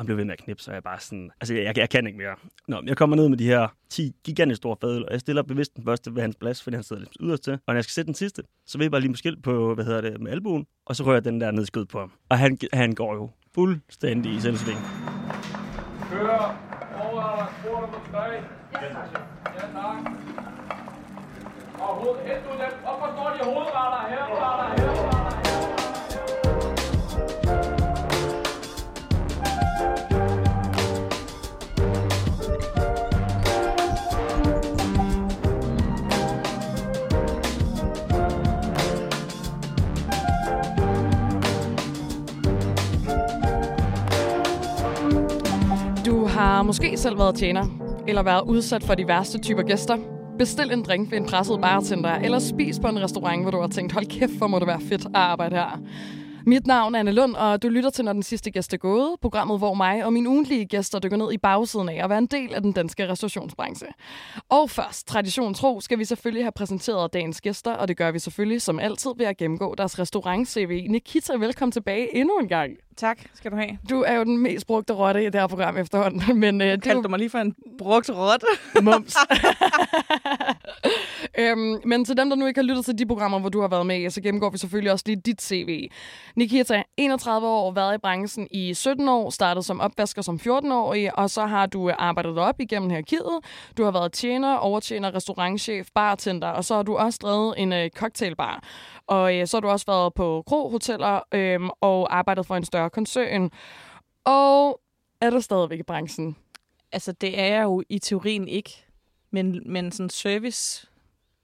han blev ved med at knipse, så jeg bare sådan, altså jeg, jeg kan ikke mere. Nå, men jeg kommer ned med de her 10 gigantisk store fadøl, og jeg stiller bevidst den første ved hans plads, fordi han sidder lidt yderst til. Og når jeg skal sætte den sidste, så vil jeg bare lige måske på, hvad hedder det, med albuen, og så rører jeg den der ned i skød på ham. Og han, han går jo fuldstændig i selvsving. Kører over spor nummer 3. Ja, tak. Ja, tak. Og hoved, helt ud dem. Hvorfor står de hovedretter her? Retter har måske selv været tjener, eller været udsat for de værste typer gæster. Bestil en drink ved en presset bartender, eller spis på en restaurant, hvor du har tænkt, hold kæft, hvor må det være fedt at arbejde her. Mit navn er Anne Lund, og du lytter til Når den sidste gæst er gået, programmet, hvor mig og mine ugentlige gæster dykker ned i bagsiden af at være en del af den danske restaurationsbranche. Og først, tradition tro, skal vi selvfølgelig have præsenteret dagens gæster, og det gør vi selvfølgelig som altid ved at gennemgå deres restaurant-CV. Nikita, velkommen tilbage endnu en gang. Tak, skal du have. Du er jo den mest brugte rotte i det her program efterhånden, men øh, det Kaldte jo du mig lige for en brugt rotte? mums. øhm, men til dem, der nu ikke har lyttet til de programmer, hvor du har været med, så gennemgår vi selvfølgelig også lige dit CV. Nikita, 31 år, været i branchen i 17 år, startet som opvasker som 14-årig, og så har du øh, arbejdet op igennem hierarkiet. Du har været tjener, overtjener, restaurantchef, bartender, og så har du også drevet en øh, cocktailbar. Og øh, så har du også været på krohoteller øh, og arbejdet for en større koncern. Og er du stadigvæk i branchen? altså, det er jeg jo i teorien ikke, men, men sådan service,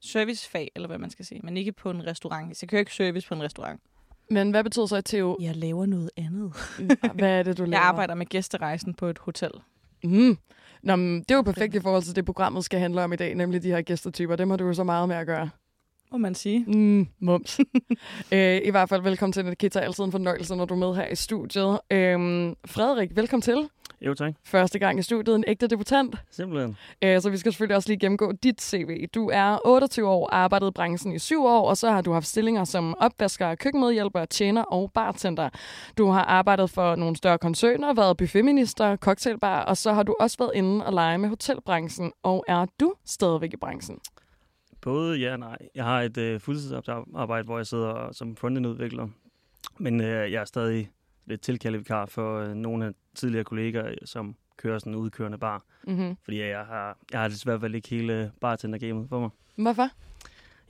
servicefag, eller hvad man skal sige, men ikke på en restaurant. Så jeg kører ikke service på en restaurant. Men hvad betyder så Theo? Jeg laver noget andet. Hvad er det, du laver? Jeg arbejder med gæsterejsen på et hotel. Mm. Nå, men det er jo perfekt i forhold til det, programmet skal handle om i dag, nemlig de her gæstetyper. Dem har du jo så meget med at gøre. Må man sige. Mm, mums. øh, I hvert fald velkommen til Nikita. Altid en fornøjelse, når du er med her i studiet. Øhm, Frederik, velkommen til. Jo, tak. Første gang i studiet, en ægte debutant. Simpelthen. Øh, så vi skal selvfølgelig også lige gennemgå dit CV. Du er 28 år, arbejdet i branchen i syv år, og så har du haft stillinger som opvasker, køkkenmedhjælper, tjener og bartender. Du har arbejdet for nogle større koncerner, været buffetminister, cocktailbar, og så har du også været inde og lege med hotelbranchen. Og er du stadigvæk i branchen? Både ja og nej. Jeg har et øh, fuldtidsarbejde, hvor jeg sidder som frontend-udvikler. Men øh, jeg er stadig lidt tilkaldet vikar for øh, nogle af tidligere kolleger, som kører sådan en udkørende bar. Mm-hmm. Fordi jeg har, jeg har desværre vel ikke hele bartender-gamet for mig. Hvorfor?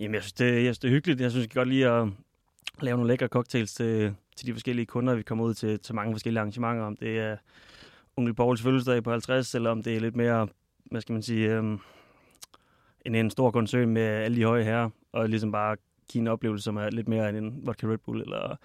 Jamen, jeg synes, det, jeg synes, det er hyggeligt. Jeg synes, jeg godt lide at lave nogle lækre cocktails til, til de forskellige kunder, vi kommer ud til, til mange forskellige arrangementer. Om det er onkel Pauls fødselsdag på 50, eller om det er lidt mere, hvad skal man sige, øhm, en, en stor koncern med alle de høje herrer, og ligesom bare give en oplevelse, som er lidt mere end en vodka Red Bull eller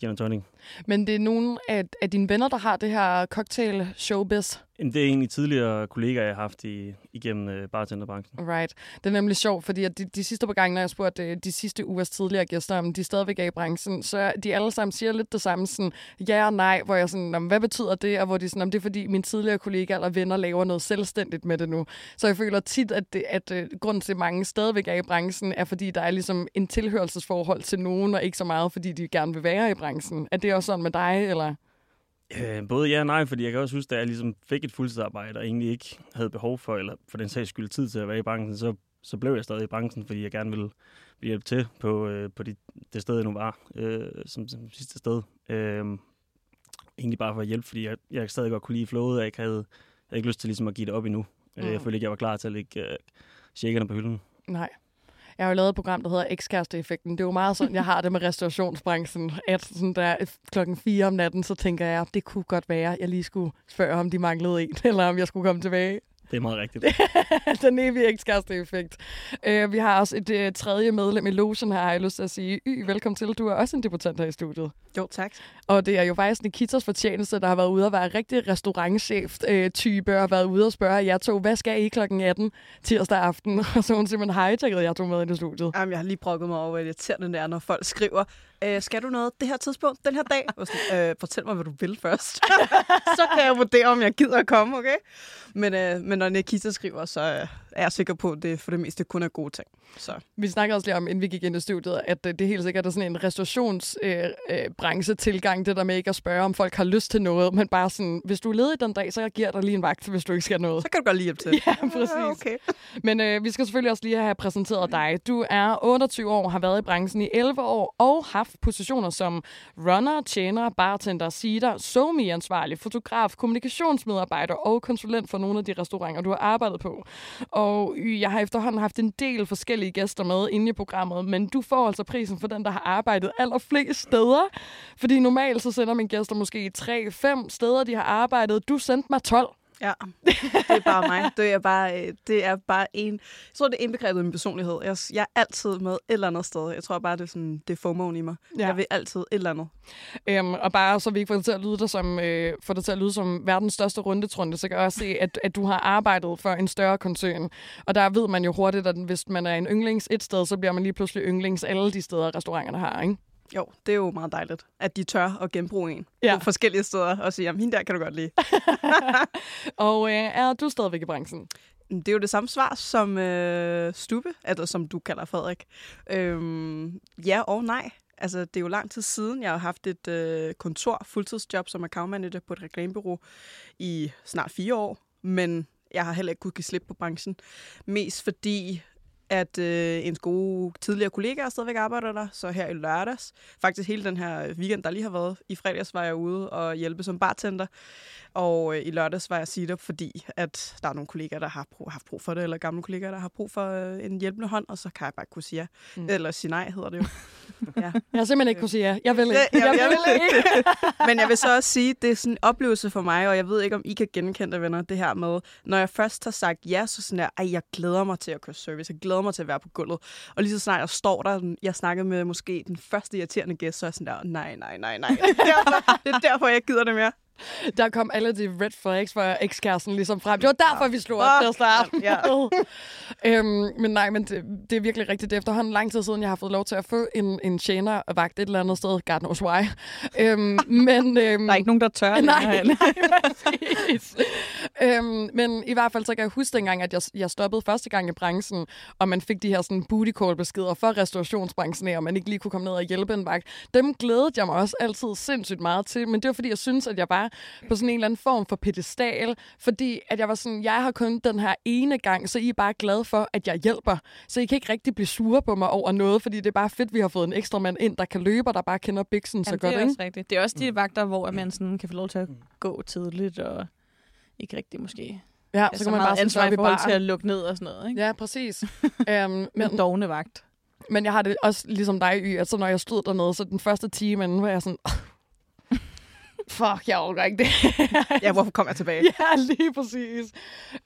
gin and tonic. Men det er nogle af, af dine venner, der har det her cocktail showbiz. Jamen, det er egentlig tidligere kollegaer, jeg har haft i, igennem øh, bartenderbranchen. Right. Det er nemlig sjovt, fordi at de, de sidste par gange, når jeg spurgte øh, de sidste ugers tidligere gæster, om de stadigvæk er i branchen, så de alle sammen siger lidt det samme, sådan ja og nej, hvor jeg sådan, hvad betyder det? Og hvor de sådan, om det er fordi mine tidligere kollegaer eller venner laver noget selvstændigt med det nu. Så jeg føler tit, at, det, at øh, grunden til, at mange stadigvæk er i branchen, er fordi der er ligesom en tilhørelsesforhold til nogen, og ikke så meget, fordi de gerne vil være i branchen. Er det også sådan med dig, eller? Øh, både ja og nej, fordi jeg kan også huske, da jeg ligesom fik et fuldtidsarbejde, og egentlig ikke havde behov for, eller for den sags skyld tid til at være i branchen, så, så blev jeg stadig i branchen, fordi jeg gerne ville, hjælpe til på, øh, på de, det sted, jeg nu var, øh, som, som sidste sted. Øh, egentlig bare for at hjælpe, fordi jeg, jeg stadig godt kunne lide flowet, og jeg ikke havde, jeg havde ikke lyst til ligesom at give det op endnu. Mm. Mm. Jeg følte ikke, jeg var klar til at lægge øh, shakerne på hylden. Nej. Jeg har jo lavet et program, der hedder Ekskæreste-effekten. Det er jo meget sådan, jeg har det med restaurationsbranchen. At sådan der klokken 4 om natten, så tænker jeg, det kunne godt være, jeg lige skulle spørge, om de manglede en, eller om jeg skulle komme tilbage. Det er meget rigtigt. Den evige ekskæreste-effekt. Uh, vi har også et uh, tredje medlem i logen her, har jeg lyst til at sige. Y, velkommen til. Du er også en debutant her i studiet. Jo, tak. Og det er jo faktisk Nikitas fortjeneste, der har været ude og være rigtig restaurantchef-type, og har været ude og spørge jer to, hvad skal I klokken 18 tirsdag aften? Og så hun simpelthen hijacket jer to med ind i studiet. Jamen, jeg har lige brokket mig over, hvor irriterende det er, når folk skriver, øh, skal du noget det her tidspunkt, den her dag? Og sådan, øh, fortæl mig, hvad du vil først. så kan jeg vurdere, om jeg gider at komme, okay? Men, øh, men når Nikita skriver, så øh, er jeg sikker på, at det for det meste kun er gode ting. Så Vi snakkede også lige om, inden vi gik ind i studiet, at øh, det helt sikkert er sådan en restaurationsbranche, øh, konkurrencetilgang, det der med ikke at spørge, om folk har lyst til noget, men bare sådan, hvis du er ledig den dag, så giver jeg dig lige en vagt, hvis du ikke skal noget. Så kan du godt lige hjælpe til. Ja, præcis. Ja, okay. Men øh, vi skal selvfølgelig også lige have præsenteret dig. Du er 28 år, har været i branchen i 11 år og haft positioner som runner, tjener, bartender, sider, somi-ansvarlig, fotograf, kommunikationsmedarbejder og konsulent for nogle af de restauranter, du har arbejdet på. Og jeg har efterhånden haft en del forskellige gæster med inde i programmet, men du får altså prisen for den, der har arbejdet allerflest steder. Fordi normalt så sender mine gæster måske 3-5 steder, de har arbejdet. Du sendte mig 12. Ja, det er bare mig. Det er bare, øh, det er bare en... Jeg tror, det er indbegrebet i min personlighed. Jeg, jeg er altid med et eller andet sted. Jeg tror bare, det er, sådan, det er FOMO'en i mig. Ja. Jeg vil altid et eller andet. Øhm, og bare så vi ikke får det til at lyde, der som, øh, får det til at lyde som verdens største rundetrunde, så kan jeg også se, at, at du har arbejdet for en større koncern. Og der ved man jo hurtigt, at hvis man er en yndlings et sted, så bliver man lige pludselig yndlings alle de steder, restauranterne har, ikke? Jo, det er jo meget dejligt, at de tør at genbruge en Ja. på forskellige steder og sige, jamen hende der kan du godt lide. Og øh, er du stadigvæk i branchen? Det er jo det samme svar som øh, Stube, eller som du kalder Frederik. Øhm, ja og nej. Altså, det er jo lang tid siden, jeg har haft et øh, kontor, fuldtidsjob som account manager på et reklamebureau i snart fire år. Men jeg har heller ikke kunnet give slip på branchen. Mest fordi, at øh, en gode tidligere kollegaer stadigvæk arbejder der, så her i lørdags, faktisk hele den her weekend, der lige har været, i fredags var jeg ude og hjælpe som bartender, og øh, i lørdags var jeg sit fordi at der er nogle kollegaer, der har brug, haft brug for det, eller gamle kollegaer, der har brug for øh, en hjælpende hånd, og så kan jeg bare kunne sige ja. Mm. Eller sige nej, hedder det jo. ja. Jeg har simpelthen ikke kunne sige ja. Jeg vil ikke. Ja, jeg, jeg, vil ikke. Men jeg vil så også sige, det er sådan en oplevelse for mig, og jeg ved ikke, om I kan genkende det, venner, det her med, når jeg først har sagt ja, så sådan der, ej, jeg glæder mig til at køre service, jeg glæder mig til at være på gulvet. Og lige så snart jeg står der, jeg snakkede med måske den første irriterende gæst, så er jeg sådan der, nej, nej, nej, nej. Det er derfor, det er derfor jeg gider det mere. Der kom alle de red flags for ekskæresten ligesom frem. Det var derfor, vi slog op til at starte. ja. øhm, men nej, men det, det er virkelig rigtigt. Det er efterhånden lang tid siden, jeg har fået lov til at få en, en tjener-vagt et eller andet sted. God knows why. øhm, men, øhm, Der er ikke nogen, der tør Nej, nej, øhm, men i hvert fald så kan jeg huske dengang, at jeg, jeg stoppede første gang i branchen, og man fik de her sådan booty call beskeder for restaurationsbranchen, af, og man ikke lige kunne komme ned og hjælpe en vagt. Dem glædede jeg mig også altid sindssygt meget til, men det var fordi, jeg synes, at jeg på sådan en eller anden form for pedestal, fordi at jeg var sådan, jeg har kun den her ene gang, så I er bare glade for, at jeg hjælper. Så I kan ikke rigtig blive sure på mig over noget, fordi det er bare fedt, vi har fået en ekstra mand ind, der kan løbe, og der bare kender biksen så Jamen, godt, det er ikke? også rigtigt. Det er også de vagter, hvor man sådan kan få lov til at gå tidligt, og ikke rigtig måske Ja, så, så kan man bare ansvar så er vi bare- til at lukke ned og sådan noget. Ikke? Ja, præcis. øhm, Men men, dogne vagt. men jeg har det også ligesom dig, Y, at så når jeg stod dernede, så den første time inden, var jeg sådan, fuck, jeg overgår ikke det. Ja, hvorfor kom jeg tilbage? ja, lige præcis.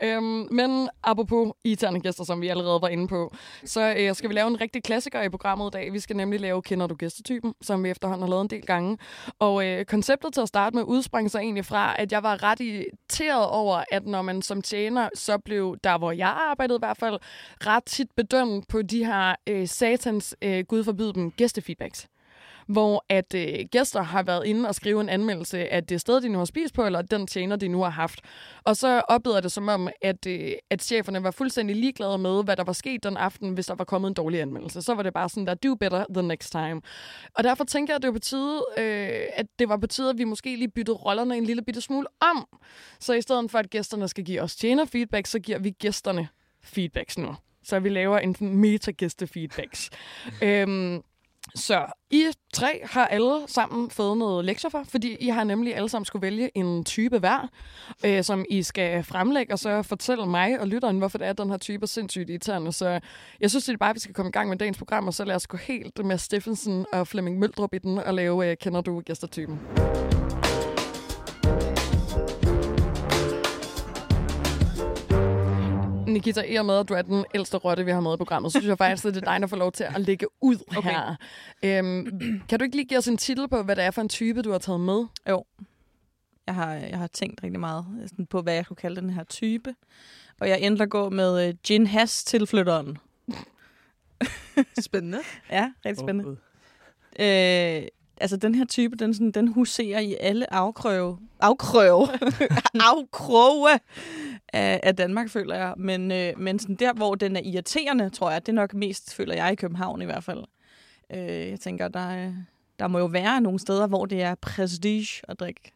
Øhm, men apropos irriterende gæster, som vi allerede var inde på, så øh, skal vi lave en rigtig klassiker i programmet i dag. Vi skal nemlig lave Kender du gæstetypen, som vi efterhånden har lavet en del gange. Og øh, konceptet til at starte med udsprang sig egentlig fra, at jeg var ret irriteret over, at når man som tjener, så blev der, hvor jeg arbejdede i hvert fald, ret tit bedømt på de her øh, satans, øh, gud forbyde dem, gæstefeedbacks hvor at øh, gæster har været inde og skrive en anmeldelse af det sted, de nu har spist på, eller den tjener, de nu har haft. Og så oplevede det som om, at, øh, at cheferne var fuldstændig ligeglade med, hvad der var sket den aften, hvis der var kommet en dårlig anmeldelse. Så var det bare sådan der, do better the next time. Og derfor tænker jeg, at det var på tide, øh, at det var på tide, at vi måske lige byttede rollerne en lille bitte smule om. Så i stedet for, at gæsterne skal give os tjener feedback, så giver vi gæsterne feedbacks nu. Så vi laver en meta-gæste-feedbacks. øhm, så I tre har alle sammen fået noget lektier for, fordi I har nemlig alle sammen skulle vælge en type hver, øh, som I skal fremlægge, og så fortælle mig og lytteren, hvorfor det er, at den her type er sindssygt irriterende. Så jeg synes, det er bare, at vi skal komme i gang med dagens program, og så lad os gå helt med Steffensen og Flemming Møldrup i den og lave øh, Kender du gæstertypen? Nikita, i og med, at du er den ældste rotte, vi har med i programmet, så synes jeg faktisk, at det er dig, der får lov til at lægge ud okay. her. Øhm, kan du ikke lige give os en titel på, hvad det er for en type, du har taget med? Jeg har, jeg har tænkt rigtig meget sådan, på, hvad jeg kunne kalde den her type. Og jeg endte at gå med uh, Gin Has tilflytteren. Spændende. Ja, rigtig spændende. Åh, Øh, altså, den her type, den, sådan, den huserer i alle afkrøve. Afkrøve. afkroge af, af Danmark, føler jeg. Men, øh, men sådan der, hvor den er irriterende, tror jeg, det er nok mest, føler jeg, i København i hvert fald. Øh, jeg tænker, der er, Der må jo være nogle steder, hvor det er prestige at drikke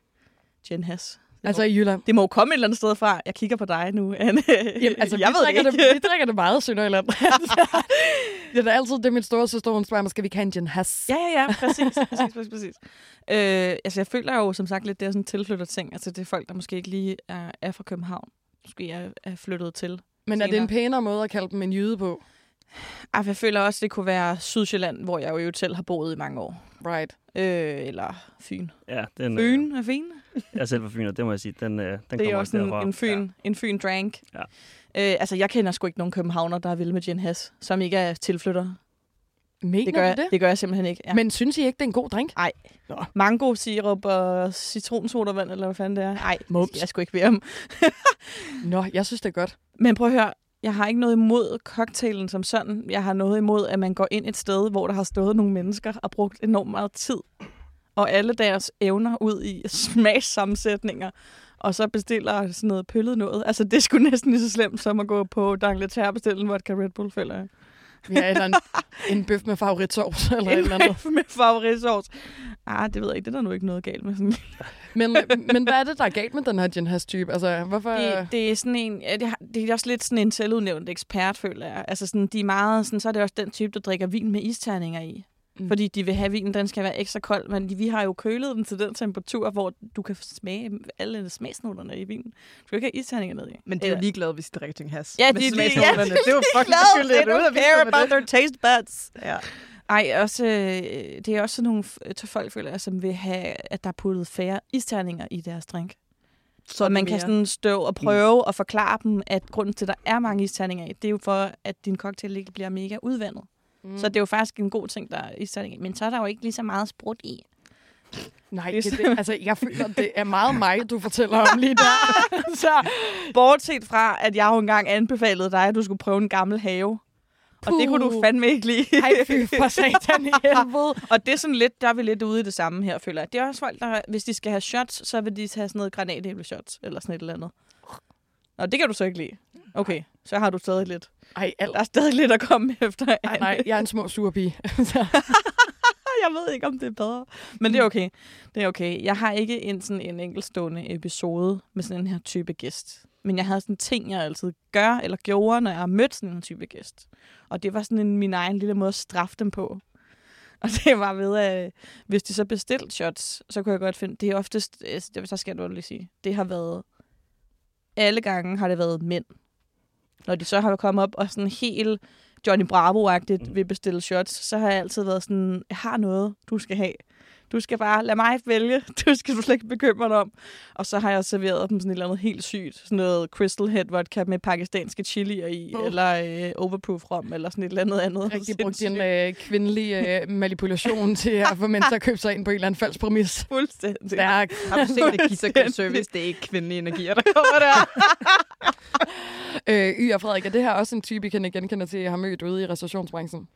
gin has. Altså i Jylland. Det må jo komme et eller andet sted fra. Jeg kigger på dig nu, Anne. Jamen, altså, jeg vi, ved drikker det det, ikke. vi drikker det meget i Sønderjylland. det er altid det, min store søster, hun spørger mig, skal vi ikke have en gin has? Ja, ja, ja, præcis. præcis, præcis, præcis. Øh, altså, jeg føler jo som sagt lidt, det er sådan en tilflyttet ting. Altså, det er folk, der måske ikke lige er, er fra København. Måske er, er flyttet til. Men er det en pænere måde at kalde dem en jyde på? Ej, jeg føler også, det kunne være Sydsjælland, hvor jeg jo selv har boet i mange år. Right. Øh, eller Fyn. Ja, den, Fyn er fin. Jeg er selv fra Fyn, og det må jeg sige, den, øh, den Det kommer er også en, derfra. en, fyn, ja. en fyn drank. Ja. Øh, altså, jeg kender sgu ikke nogen københavner, der er vilde med gin has, som ikke er tilflyttere. Mener Det gør, du jeg, det? det gør jeg simpelthen ikke. Ja. Men synes I ikke, det er en god drink? Mango, sirup og citronsodavand, eller hvad fanden det er. Nej, jeg skulle ikke bede om. Nå, jeg synes, det er godt. Men prøv at høre, jeg har ikke noget imod cocktailen som sådan. Jeg har noget imod, at man går ind et sted, hvor der har stået nogle mennesker og brugt enormt meget tid og alle deres evner ud i smagssammensætninger, og så bestiller sådan noget pøllet noget. Altså, det skulle næsten lige så slemt som at gå på D'Angleterre og bestille en vodka Red Bull, føler jeg. Ja, eller en, en bøf med favoritsovs, eller et En eller andet. med favoritsovs. Ah, det ved jeg ikke. Det er der nu ikke noget galt med. Sådan. Men, men hvad er det, der er galt med den her gin type? Altså, hvorfor... Det, det er sådan en, ja, det, har, det er også lidt sådan en selvudnævnt ekspert, føler jeg. Altså sådan, de er meget, sådan, så er det også den type, der drikker vin med isterninger i. Mm. Mm. Fordi de vil have vinen, den skal være ekstra kold, men de, vi har jo kølet den til den temperatur, hvor du kan smage alle smagsnoterne i vinen. Du skal ikke have isterninger ned i. Men det er jo Eller- ligeglade, hvis de drikker gin has. Ja, Med de, de, ja, smagsnoterne. det er jo fucking skyldigt. They don't care about their taste buds. Ja. Ej, også, øh, det er også sådan nogle til folk, føler jeg, som vil have, at der er puttet færre isterninger i deres drink. Så man kan sådan stå og prøve at forklare dem, at grunden til, at der er mange isterninger i, det er jo for, at din cocktail ikke bliver mega udvandet. Mm. Så det er jo faktisk en god ting, der er i. Men så er der jo ikke lige så meget sprut i. Nej, det altså, jeg føler, det er meget mig, du fortæller om lige der. så, Bortset fra, at jeg jo engang anbefalede dig, at du skulle prøve en gammel have. Og det kunne du Puh. fandme ikke lide. ej, fy for satan i helvede. Og det er sådan lidt, der er vi lidt ude i det samme her, føler jeg. Det er også folk, der, hvis de skal have shots, så vil de have sådan noget granatæble-shots, eller sådan et eller andet. Nå, det kan du så ikke lide. Okay, så har du stadig lidt. Ej, alt. Der er stadig lidt at komme efter. Nej, Anne. nej, jeg er en små sur pige. Så, Jeg ved ikke, om det er bedre. Men det er okay. Det er okay. Jeg har ikke en, sådan en enkeltstående episode med sådan en her type gæst. Men jeg havde sådan ting, jeg altid gør eller gjorde, når jeg har mødt sådan en type gæst. Og det var sådan en, min egen lille måde at straffe dem på. Og det var ved, at hvis de så bestilte shots, så kunne jeg godt finde, det er oftest, altså, så skal jeg lige sige, det har været, alle gange har det været mænd. Når de så har kommet op og sådan helt Johnny Bravo-agtigt Mhm. vil bestille shots, så har jeg altid været sådan, jeg har noget, du skal have. Du skal bare lade mig vælge. Du skal du slet ikke bekymre dig om. Og så har jeg serveret dem sådan et eller andet helt sygt. Sådan noget Crystal Head vodka med pakistanske chilier i. Oh. Eller øh, Overproof rom, eller sådan et eller andet andet. rigtig brugt din Sindssygt. øh, kvindelige øh, manipulation til at få mennesker at købe sig ind på en eller anden falsk præmis. Fuldstændig. Stærk. Har du set det Kita Good Service? Det er ikke kvindelige energier, der kommer der. Øh, y og Frederik, er det her også en type, I kan genkende til, at jeg har mødt ude i restaurationsbranchen?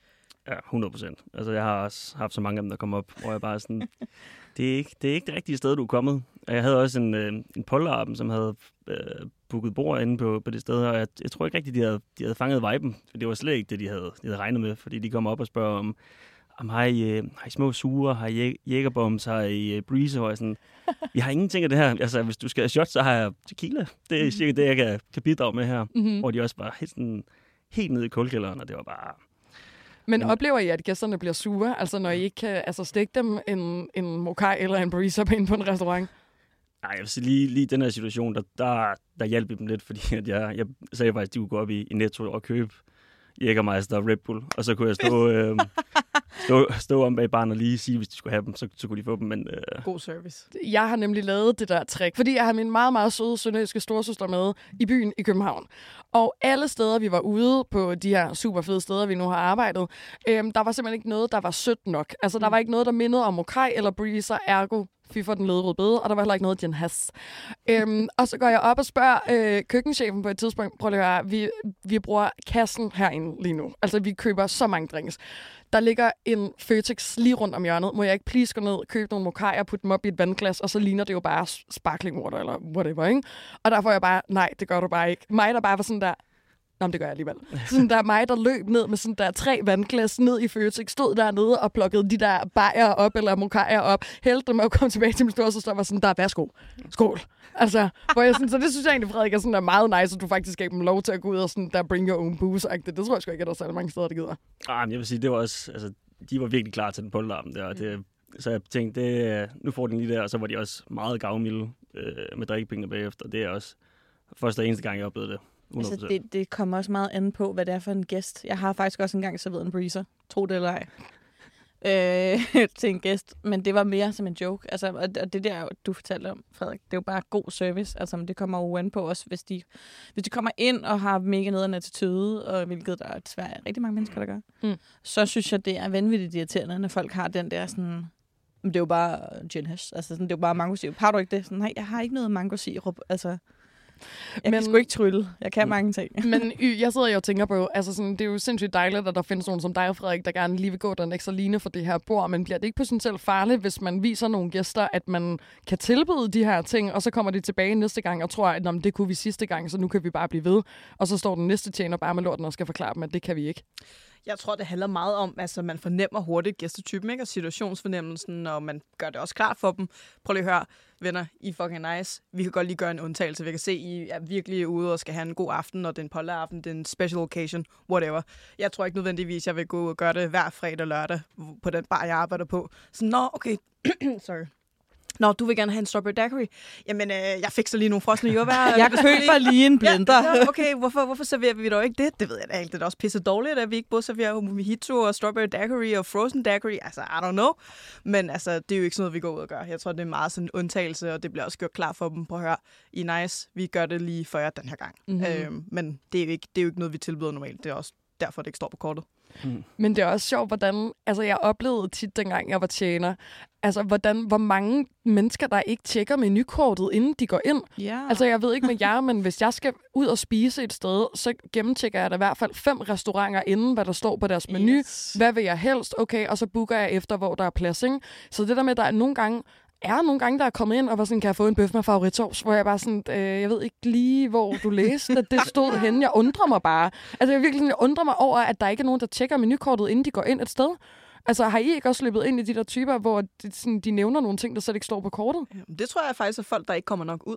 Ja, 100 procent. Altså, jeg har også haft så mange af dem, der kom op, hvor jeg bare sådan, det er ikke det, er ikke det rigtige sted, du er kommet. Og jeg havde også en, øh, en polterappen, som havde øh, booket bord inde på, på det sted her, og jeg, jeg tror ikke rigtigt, de havde, de havde fanget viben, for det var slet ikke det, de havde, de havde regnet med, fordi de kommer op og spørger om, om har I, øh, har I små sure, har I jæ- jægerbombs, har I øh, breezer, og jeg sådan, vi har ingenting af det her. Altså, hvis du skal have shots, så har jeg tequila. Det er cirka det, jeg kan, kan bidrage med her. Mm-hmm. Hvor de også var helt, sådan, helt nede i kulkælderen, og det var bare... Men Mm. oplever I, at gæsterne bliver sure? Altså, når I ikke kan altså, stikke dem en, en mokai eller en burrito på ind på en restaurant? Nej, jeg vil sige, lige, lige den her situation, der, der, der hjalp dem lidt, fordi at jeg, jeg sagde faktisk, at de kunne gå op i, i Netto og købe Jägermeister og Red Bull, og så kunne jeg stå, øh, stå, stå om bag barnet og lige sige, hvis de skulle have dem, så, så kunne de få dem, men øh, God service. Jeg har nemlig lavet det der trick, fordi jeg har min meget, meget søde sønderjyske storsøster med i byen i København. Og alle steder, vi var ude på de her super fede steder, vi nu har arbejdet, øhm, der var simpelthen ikke noget, der var sødt nok. Altså, der var ikke noget, der mindede om mokai eller breezer, ergo fy for den ledrøde bede, og der var heller ikke noget gin has. øhm, og så går jeg op og spørger øh, køkkenchefen på et tidspunkt, prøv lige at høre, vi, vi bruger kassen herinde lige nu. Altså, vi køber så mange drinks. Der ligger en Føtex lige rundt om hjørnet. Må jeg ikke please gå ned, købe nogle mokajer, putte dem op i et vandglas, og så ligner det jo bare sparkling water eller whatever, ikke? Og der får jeg bare, nej, det gør du bare ikke. Mig, der bare var sådan der, Nå, men det gør jeg alligevel. Sådan der er mig, der løb ned med sådan der tre vandglas ned i Føtex, stod dernede og plukkede de der bajer op, eller mokajer op, hældte dem og kom tilbage til min store, så der var sådan, der er værsgo. Skål. Altså, hvor jeg sådan, så det synes jeg egentlig, Frederik, er sådan der meget nice, at du faktisk gav dem lov til at gå ud og sådan der bring your own booze -agtigt. Det tror jeg sgu ikke, at der er særlig mange steder, der gider. Ah, men jeg vil sige, det var også, altså, de var virkelig klar til den polterarm der. og Det, så jeg tænkte, det, nu får den lige der, og så var de også meget gavmilde øh, med drikkepenge bagefter. Det er også første og eneste gang, jeg oplevede det. 100%. Altså, det, det kommer også meget an på, hvad det er for en gæst. Jeg har faktisk også engang serveret en breezer. Tro det eller ej. Øh, til en gæst. Men det var mere som en joke. Altså, og og det der, du fortalte om, Frederik, det er jo bare god service. Altså, det kommer jo an på os, hvis de, hvis de kommer ind og har mega nederen attitude, og hvilket der er desværre rigtig mange mennesker, der gør, Mm. så synes jeg, det er vanvittigt irriterende, når folk har den der sådan... "Men Det er jo bare gin hash. Altså, sådan, det er jo bare mango sirup. Har du ikke det? Sådan, nej, jeg har ikke noget mango sirup. Altså, jeg Men... Kan sgu ikke trylle. Jeg kan Mm. mange ting. Men y, jeg sidder jo og tænker på, altså sådan, det er jo sindssygt dejligt, at der findes nogen som dig, Frederik, der gerne lige vil gå den ekstra line for det her bord, men bliver det ikke potentielt farligt, hvis man viser nogle gæster, at man kan tilbyde de her ting, og så kommer de tilbage næste gang og tror, at "Nå, det kunne vi sidste gang, så nu kan vi bare blive ved. Og så står den næste tjener bare med lorten og skal forklare dem, at det kan vi ikke. Jeg tror, det handler meget om, at altså, man fornemmer hurtigt gæstetypen, ikke? og situationsfornemmelsen, og man gør det også klart for dem. Prøv lige at høre, venner, I fucking nice. Vi kan godt lige gøre en undtagelse. Vi kan se, I er virkelig ude og skal have en god aften, og det er en den special occasion, whatever. Jeg tror ikke nødvendigvis, jeg vil gå ud og gøre det hver fredag og lørdag på den bar, jeg arbejder på. Så nå, okay, sorry. Nå, du vil gerne have en strawberry daiquiri. Jamen, øh, jeg fik så lige nogle frosne jordbær. Jeg køber lige en blender. Ja, okay, hvorfor, hvorfor serverer vi dog ikke det? Det ved jeg da ikke. Det er også pisse dårligt, at vi ikke både serverer mojito og strawberry daiquiri og frozen daiquiri. Altså, I don't know. Men altså, det er jo ikke sådan noget, vi går ud og gør. Jeg tror, det er meget sådan en undtagelse, og det bliver også gjort klar for dem. At høre, I nice. Vi gør det lige for jer den her gang. Mhm. Mm-hmm. Øhm, men det er, jo ikke, det er jo ikke noget, vi tilbyder normalt. Det er også derfor, det ikke står på kortet. Men det er også sjovt, hvordan... Altså, jeg oplevede tit, dengang jeg var tjener, altså, hvordan, hvor mange mennesker, der ikke tjekker menukortet, inden de går ind. Ja. Altså, jeg ved ikke med jer, men hvis jeg skal ud og spise et sted, så gennemtjekker jeg da i hvert fald fem restauranter inden, hvad der står på deres menu. Yes. Hvad vil jeg helst? Okay, og så booker jeg efter, hvor der er plads, ikke? Så det der med, at der er nogle gange, er nogle gange, der er kommet ind og var sådan, kan jeg få en bøf med favoritsovs? Hvor jeg bare sådan, øh, jeg ved ikke lige, hvor du læste, at det stod henne. Jeg undrer mig bare. Altså, jeg virkelig jeg undrer mig over, at der ikke er nogen, der tjekker menukortet, inden de går ind et sted. Altså, har I ikke også løbet ind i de der typer, hvor de, sådan, de nævner nogle ting, der slet ikke står på kortet? Jamen, Det tror jeg faktisk er folk, der ikke kommer nok ud.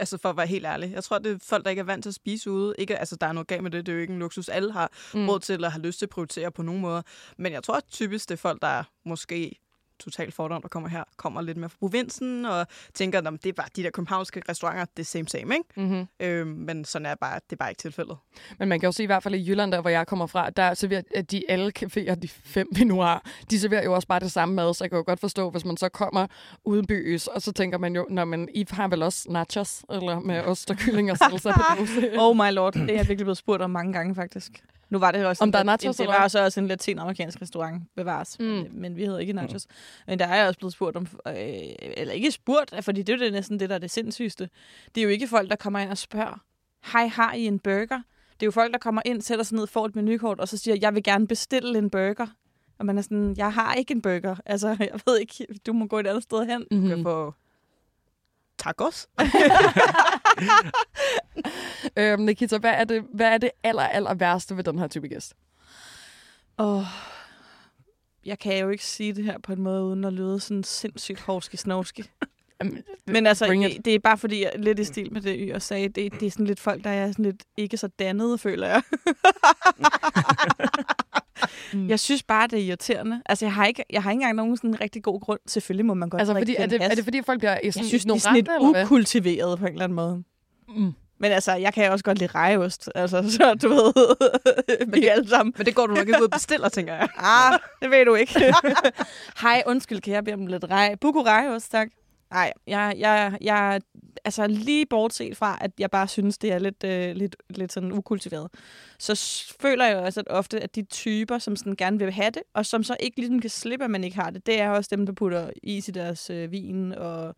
Altså for at være helt ærlig. Jeg tror, det er folk, der ikke er vant til at spise ude. Ikke, altså, der er noget galt med det. Det er jo ikke en luksus, alle har Mm. råd til eller har lyst til at prioritere på nogen måder. Men jeg tror typisk, det er folk, der er måske totalt fordom, der kommer her, kommer lidt mere fra provinsen og tænker, at det er bare de der københavnske restauranter, det er same same, ikke? Mm-hmm. Øhm, men sådan er bare, det er bare ikke tilfældet. Men man kan jo se i hvert fald i Jylland, der hvor jeg kommer fra, der serverer at de alle caféer, de fem vi nu har, de serverer jo også bare det samme mad, så jeg kan jo godt forstå, hvis man så kommer uden bys, og så tænker man jo, når man I har vel også nachos, eller med ost og kylling og salsa på. Oh my lord, det er jeg virkelig blevet spurgt om mange gange, faktisk. Nu var det også Om en- der er nachos, Det eller var så også en latinamerikansk restaurant, bevares. Mm. Mm. Men, men vi hedder ikke nachos. Men der er jeg også blevet spurgt om, øh, eller ikke spurgt, fordi det er jo det næsten det, der er det sindssygste. Det er jo ikke folk, der kommer ind og spørger, hej, har I en burger? Det er jo folk, der kommer ind, sætter sig ned, får et menukort, og så siger, jeg vil gerne bestille en burger. Og man er sådan, jeg har ikke en burger. Altså, jeg ved ikke, du må gå et andet sted hen. Du Mm-hmm. kan få tacos. Øhm, Nikita, hvad er, det, hvad er det aller, aller værste ved den her type gæst? Åh, jeg kan jo ikke sige det her på en måde, uden at lyde sådan sindssygt hovske snovske. Jamen, Men altså, det, det er bare fordi, jeg, lidt i stil med det, og sagde, det, det er sådan lidt folk, der er sådan lidt ikke så dannede, føler jeg. Mm. jeg synes bare, det er irriterende. Altså, jeg har ikke, jeg har ikke engang nogen sådan rigtig god grund. Selvfølgelig må man godt altså, fordi, er, det, er det fordi, folk bliver sådan Jeg synes, det er sådan ignorante, lidt hvad? ukultiveret på en eller anden måde. Mm. Men altså, jeg kan også godt lide rejeost. Altså, så du ved, vi alle sammen. Men det går du nok ikke ud og bestiller, tænker jeg. Ah, det ved du ikke. Hej, undskyld, kan jeg bede om lidt rej? Buku rejeost, tak. Nej, jeg, jeg, jeg, altså lige bortset fra, at jeg bare synes, det er lidt, øh, lidt, lidt sådan ukultiveret, så føler jeg også at ofte, at de typer, som sådan gerne vil have det, og som så ikke ligesom kan slippe, at man ikke har det, det er også dem, der putter is i deres øh, vin, og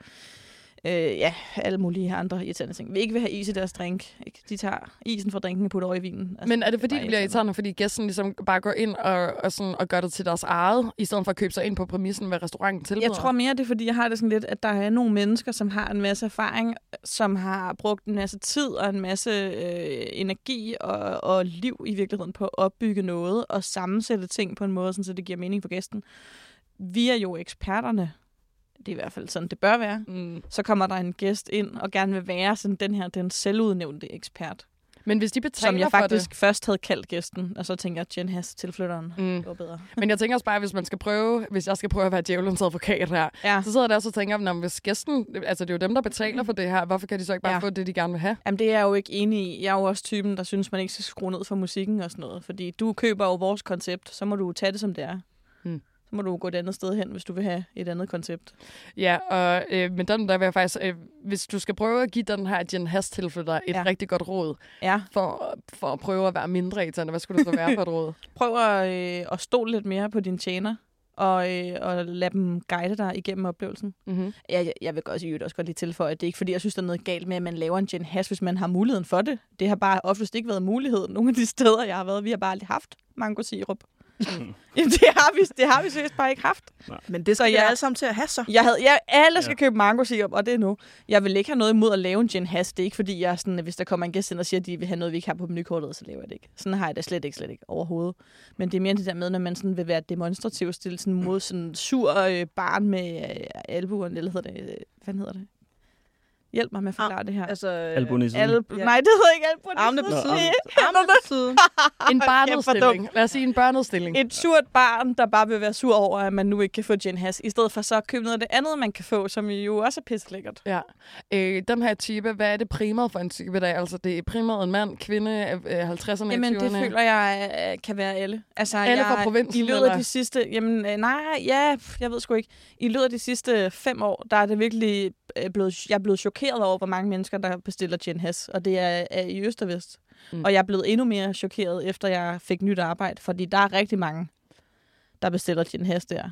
Øh, ja, alle mulige andre irriterende ting. Vi ikke vil have is i deres drink. Ikke? De tager isen fra drinken og putter over i vinen. Altså, Men er det fordi, det bliver irriterende, fordi gæsten ligesom bare går ind og, og, sådan, og gør det til deres eget, i stedet for at købe sig ind på præmissen, hvad restauranten tilbyder? Jeg tror mere, det er, fordi jeg har det sådan lidt, at der er nogle mennesker, som har en masse erfaring, som har brugt en masse tid og en masse øh, energi og, og liv i virkeligheden på at opbygge noget og sammensætte ting på en måde, sådan, så det giver mening for gæsten. Vi er jo eksperterne. Det er i hvert fald sådan, det bør være. Mm. Så kommer der en gæst ind og gerne vil være sådan den her, den selvudnævnte ekspert. Men hvis de betaler Som jeg faktisk først havde kaldt gæsten, og så tænker jeg, Jen Hass, tilflytteren. det... Mm. Det var bedre. Men jeg tænker også bare, hvis man skal prøve, hvis jeg skal prøve at være djævelens advokat her, Ja. så sidder jeg der og så tænker, jeg, hvis gæsten, altså det er jo dem, der betaler for det her, hvorfor kan de så ikke bare Ja. få det, de gerne vil have? Jamen, det er jeg jo ikke enig i. Jeg er jo også typen, der synes, man ikke skal skrue ned for musikken og sådan noget. Fordi du køber jo vores koncept, så må du tage det, som det er. Hmm. Så må du gå et andet sted hen, hvis du vil have et andet koncept. Ja, og øh, men den der vil jeg faktisk, øh, hvis du skal prøve at give den her Jen Hass tilflytter et Ja. rigtig godt råd, Ja. for, for at prøve at være mindre irriterende, hvad skulle det så være for et råd? Prøv at, øh, at stole lidt mere på dine tjener, og, øh, og lad dem guide dig igennem oplevelsen. Mm-hmm. Jeg, jeg, jeg vil også, øvrigt også godt lige tilføje, at det er ikke fordi, jeg synes, der er noget galt med, at man laver en Jen Hass, hvis man har muligheden for det. Det har bare oftest ikke været mulighed. Nogle af de steder, jeg har været, vi har bare aldrig haft mango sirup. Jamen, det har vi, det har vi seriøst bare ikke haft. Men det Så skal vi jeg- alle sammen til at have så. Jeg havde, jeg, alle skal Ja. købe mango sirup, og det er nu. Jeg vil ikke have noget imod at lave en gin hass. Det er ikke fordi, jeg er sådan, at hvis der kommer en gæst ind og siger, at de vil have noget, vi ikke har på menukortet, så laver jeg det ikke. Sådan har jeg det slet ikke, slet ikke overhovedet. Men det er mere det der med, når man sådan vil være demonstrativ stille sådan mod sådan sur øh, barn med øh, albuen, eller hedder det, øh, hvad hedder det? Hjælp mig med at forklare det her. Altså, Albuen i siden. Alb- Ja. Nej, det hedder ikke albuen. Armene på siden. armene. På siden. En barnedstilling. Lad os sige en børnedstilling. Et surt barn, der bare vil være sur over, at man nu ikke kan få gin hass, i stedet for så at købe noget af det andet, man kan få, som jo også er pisselækkert. Ja. Øh, den her type, hvad er det primært for en type der? Altså, det er primært en mand, kvinde, øh, 50'erne, Jamen, det 20'erne. føler jeg øh, kan være alle. Altså, Alle jeg, fra provinsen, I løbet af de sidste... Jamen, øh, nej, ja, jeg ved sgu ikke. I løbet af de sidste fem år, der er det virkelig øh, blevet... Jeg er blevet chokeret over, hvor mange mennesker, der bestiller gin hass. Og det er, er i øst og vest. Mm. Og jeg er blevet endnu mere chokeret, efter jeg fik nyt arbejde. Fordi der er rigtig mange, der bestiller gin hass der.